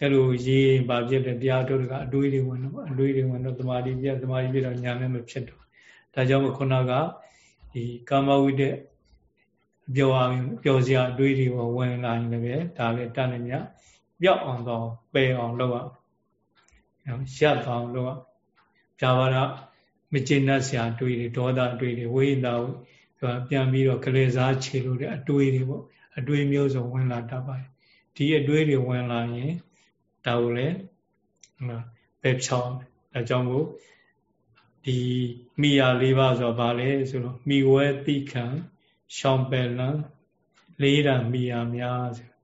အဲ့လိုရေးပါဖြစ်တဲ့တရားတို့ကအတွေးတွေဝင်တော့အတွေးတွေဝင်တော့တမာတိပြတမာတိပြတော့ညာမဲမဖြစ်တော့ဒါကြောင့်ခုနကဒီကာမဝိတ္တပြောအောင်ပြောစရာအတွေးတွေဝင်လာရင်လည်းဒါလည်းတတ်နေမြ ပြောက်အောင်တော့ပယ်အောင်လုပ်အောင်ရပ်အောင်လုပ်အောင်ပြာပါဒမကျေနပ်စရာအတွေးတွေဒေါသအတွေးတွေဝိညာဉ်ပြန်ပြီးတော့ကလေးစားခြေလို့တဲ့အတွေးတွေပေါ့အတွေးမျိုးစုံဝင်လာတတ်ပါတယ်ဒီအတွေးတွေဝင်လာရင်ဒါကိုလည်းပဲဖြောင်းဒါကြောင့်မို့ဒီမိယာ၄ပါးဆိုတော့ဗာလဲဆိုတော့မိဝဲတိခံရှောင်းပယ်လံလေးရမိယာများဆို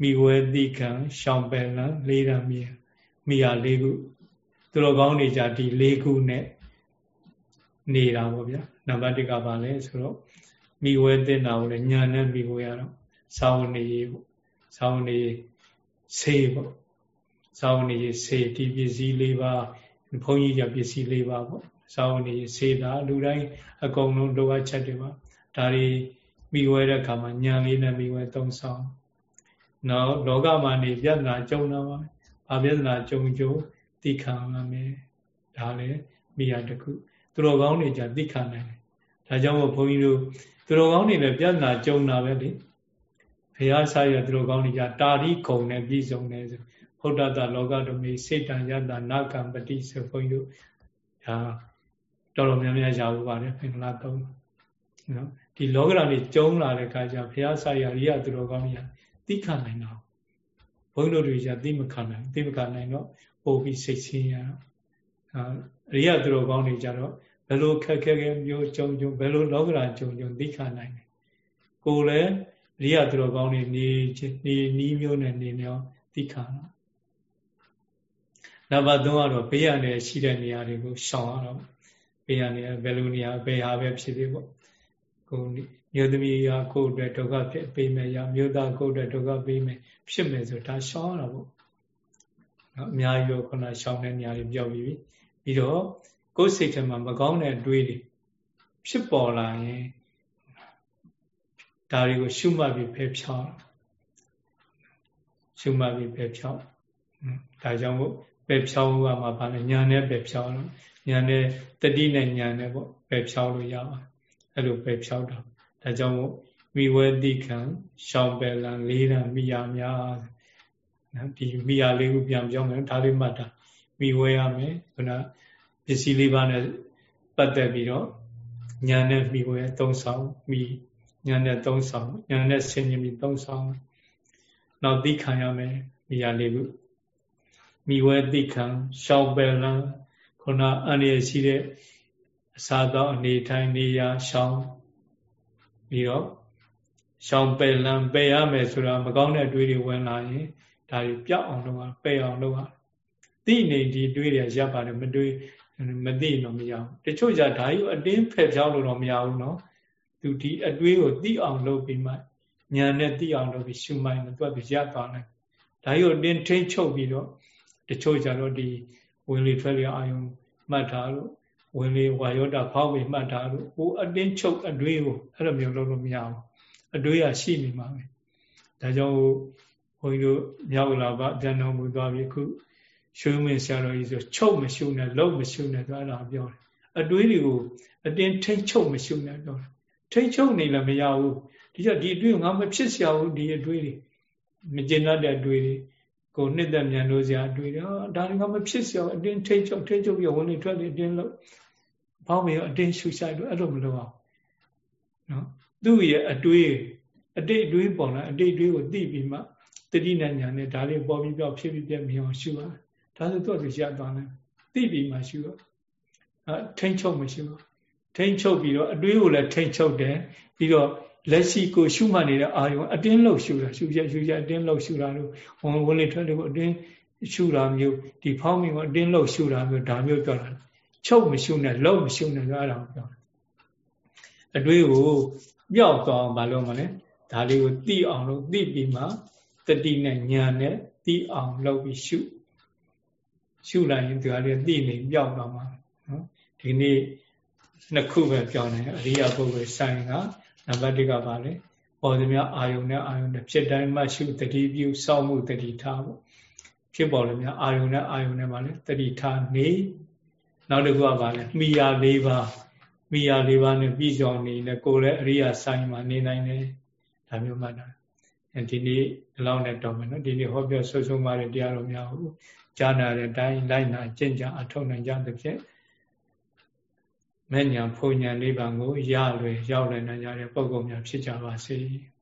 မိဝဲတိခံရှောင်းပယ်လံလေးရမိယာမိယာ၄ခုသူတော်ကောင်းတွေじゃဒီ၄ခုနဲ့နေတာပေါ့ဗျာနံပါတ်1ကဗာလဲဆိုတော့မိဝဲတင်တာကိုလည်းညာနဲ့မိဝဲရတော့စာဝနေရေးပေါ့စာဝနေဆေးပေါ့စာဝနေရေးဆေးဒီပစ္စည်း၄ပါးဘုန်းကြီးကပစ္စည်း၄ပါးပေါ့စာဝနေရေးဆေးတာလူတိုင်းအကုန်လုံးလိုအပ်ချက်တွေပါဒါတွေမိဝဲတဲ့အခါမှာညာလေးနဲ့မိဝဲသုံးဆောင် နော်လောကမှာနေပြဿနာကြုံတော့ပါပဲ။ဘာပြဿနာကြုံကြုံသိခံရမယ်။ဒါလည်းမိရတခုသူတော်ကောင်းတွေကြသိခံနိုင်တယ်။ဒါကြောင့်မို့ဘုန်းကြီးတို့သူတော်ကောင်းတွေလည်းပြဿနာကြုံတာပဲလေ။ဘုရားဆိုင်ရသူတော်ကောင်းတွေကြတာတိဂုံနဲ့ပြည့်စုံတယ်ဆိုဘုဒ္ဓတာလောကတမေစေတံယတနာကံပတိဆိုဘုန်းကြီးတို့ဒါတော်တော်များများရဘူးပါတယ်ဖင်္ဂလာ၃နော်ဒီလောကဓာတ်ကြီးကျုံလာတဲ့အခါကျဘုရားဆိုင်ရာရိယသူတော်ကောင်းကြီး သိခံနိုင်တော့ဘုန်းတို့တွေじゃသိမခံနိုင်သိမခံနိုင်တော့ပို့ပြီးစိတ်ဆင်းရတော့ရိယသူတော်ကောင်းတွေကြတော့ဘယ်လိုခက်ခဲခဲမျိုးကြုံကြုံဘယ်လိုလောကဓာတ်ကြုံကြုံသိခံနိုင်တယ်ကိုယ်လည်းရိယသူတော်ကောင်းတွေနေနေနီးမျိုးနဲ့နေနေသိခံတော့နံပါတ်3ကတော့ဘေးရနေရှိတဲ့နေရာတွေကိုရှောင်ရတော့ဘေးရနေဘယ်လိုနေရာဘယ်ဟာပဲဖြစ်ဖြစ်ပေါ့ကို မျိုးသမီးကကိုယ့်အတွက်ဒုက္ခဖြစ်ပေးမယ်ရမျိုးသားကိုယ့်အတွက်ဒုက္ခပေးမယ်ဖြစ်မယ်ဆိုဒါရှောင်ရတာပေါ့နော်အများကြီးတော့ခုနရှောင်တဲ့နေရာတွေပြောပြီးပြီပြီးတော့ကိုယ်စိတ်ထဲမှာမကောင်းတဲ့အတွေးတွေဖြစ်ပေါ်လာရင်ဒါတွေကိုရှုမှတ်ပြီးဖယ်ဖြောင်းရှုမှတ်ပြီးဖယ်ဖြောင်းဒါကြောင့်မို့ပဲဖြောင်းကမှဗာလဲညာနဲ့ပဲဖြောင်းလို့ညာနဲ့တတိနဲ့ညာနဲ့ပေါ့ပဲဖြောင်းလို့ရပါအဲ့လိုပဲဖြောင်းတာ ဒါကြောင့်မို့မိဝဲတိခံရှောင်းပယ်လံလေးရမိယာများနော်ဒီမိယာလေးကိုပြန်ပြောင်းမယ်ဒါလေးမှတ်တာမိဝဲရမယ်ခုနပစ္စည်းလေးပါးနဲ့ပတ်သက်ပြီးတော့ညာနဲ့မိဝဲသုံးဆောင်မိညာနဲ့သုံးဆောင်ညာနဲ့ဆင်ញင်ပြီးသုံးဆောင်နောက်သိခံရမယ်မိယာလေးခုမိဝဲတိခံရှောက်ပယ်လံခုနအန္တရာယ်ရှိတဲ့အစာသောအနေထိုင်နေရာရှောင်း ပြီးတော့ရှောင်းပယ်လံပယ်ရမယ်ဆိုတာမကောင်းတဲ့အတွေးတွေဝင်လာရင်ဒါတွေပြောက်အောင်လုပ်ရပယ်အောင်လုပ်ရသိနေဒီတွေးတွေရပ်ပါတယ်မတွေးမသိတော့မရဘူးတချို့じゃဒါကြီးအတင်းဖယ်ဖြောင်းလို့တော့မရဘူးเนาะသူဒီအတွေးကိုသိအောင်လုပ်ပြီးမှညာနဲ့သိအောင်လုပ်ပြီးရှုမှိုင်းတော့သူကရပ်သွားတယ်ဒါကြီးကိုတင်းထိန်ချုပ်ပြီးတော့တချို့ကြတော့ဒီဝင်လေထွက်လေအာယုံမှတ်ထားလို့ ဝင်လေဝါယောတာဖောက်ဝေမှတ်တာလို့ဟိုအတင်းချုပ်အတွေးကိုအဲ့လိုမျိုးလုပ်လို့မရဘူးအတွေးကရှိနေမှာပဲဒါကြောင့်ဘုန်းကြီးတို့မြောက်လာပါပြန်တော်မူသွားပြီအခုရှုံးမင်းဆရာတော်ကြီးဆိုချုပ်မရှုံနဲ့လုံမရှုံနဲ့သွားတာပြောတယ်အတွေးတွေကိုအတင်းထိတ်ချုပ်မရှုံနဲ့ပြောတယ်ထိတ်ချုပ်နေလည်းမရဘူးဒီကြောင့်ဒီအတွေးငါမဖြစ်စရာဘူးဒီအတွေးတွေမကျင်တတ်တဲ့အတွေးတွေ ကိုနှစ်သက်မြန်လို့စရာတွေ့တယ်။ဒါကမဖြစ်စရာအတင်းထိတ်ချုပ်ထိတ်ချုပ်ပြီးဝင်နေထွက်နေအတင်းလို့ဘောင်းမရောအတင်းရှူဆိုင်လို့အဲ့လိုမလုပ်အောင်။နော်သူ့ရဲ့အတွေးအတိတ်အတွေးပေါ်လာအတိတ်အတွေးကိုသိပြီးမှတတိနဲ့ညာနဲ့ဒါလေးပေါ်ပြီးပြောက်ဖြစ်ပြီးပြက်မြင်အောင်ရှူပါ။ဒါဆိုသူ့သူရသွားတယ်။သိပြီးမှရှူတော့အထိတ်ချုပ်မရှူတော့ထိတ်ချုပ်ပြီးတော့အတွေးကိုလည်းထိတ်ချုပ်တယ်ပြီးတော့ လက်ရှိကိုရှုမှတ်နေတဲ့အာယုံအတင်းလို့ရှုတာရှုရရှုရအတင်းလို့ရှုတာလို့ဝင်ဝင်လေထွက်လေကိုအတင်းရှုတာမျိုးဒီဖောင်းမင်းကိုအတင်းလို့ရှုတာမျိုးဒါမျိုးပြောတာချုပ်မရှုနဲ့လုံမရှုနဲ့အဲ့ဒါကိုပြောတာအတွေးကိုပြောက်သွားအောင်မလုပ်မလဲဒါလေးကိုသိအောင်လို့သိပြီးမှတတိနဲ့ညာနဲ့သိအောင်လုပ်ပြီးရှုရှုလိုက်ရင်ဒီဟာလေးသိနေပြောက်သွားမှာနော်ဒီနေ့နှစ်ခုပဲပြောနေအရိယာပုဂ္ဂိုလ်ဆိုင်က နံပါတ်1ကပါလေပေါ်သမျှအာယုန်နဲ့အာယုန်နဲ့ဖြစ်တိုင်းမှရှုတတိပြုစောင့်မှုတတိထားပေါ့ဖြစ်ပေါ်လို့များအာယုန်နဲ့အာယုန်နဲ့ပါလေတတိထားနေနောက်တစ်ခုကပါလေမိယာ၄ပါးမိယာ၄ပါးနဲ့ပြီးဆောင်နေနဲ့ကိုယ်လည်းအရိယာဆိုင်မှာနေနိုင်တယ်ဒါမျိုးမှတ်တာဒီနေ့ဒီလောက်နဲ့တော့မယ်နော်ဒီနေ့ဟောပြောဆွဆုံးပါတဲ့တရားတော်များကိုကြားနာတဲ့အတိုင်းလိုက်နာကျင့်ကြအထောက်နိုင်ကြသဖြင့် မဲ့ညာဖုန်ညာနိဗ္ဗာန်ကိုရလွယ်ရောက်လည်နိုင်ကြတဲ့ပုဂ္ဂိုလ်များဖြစ်ကြပါစေ။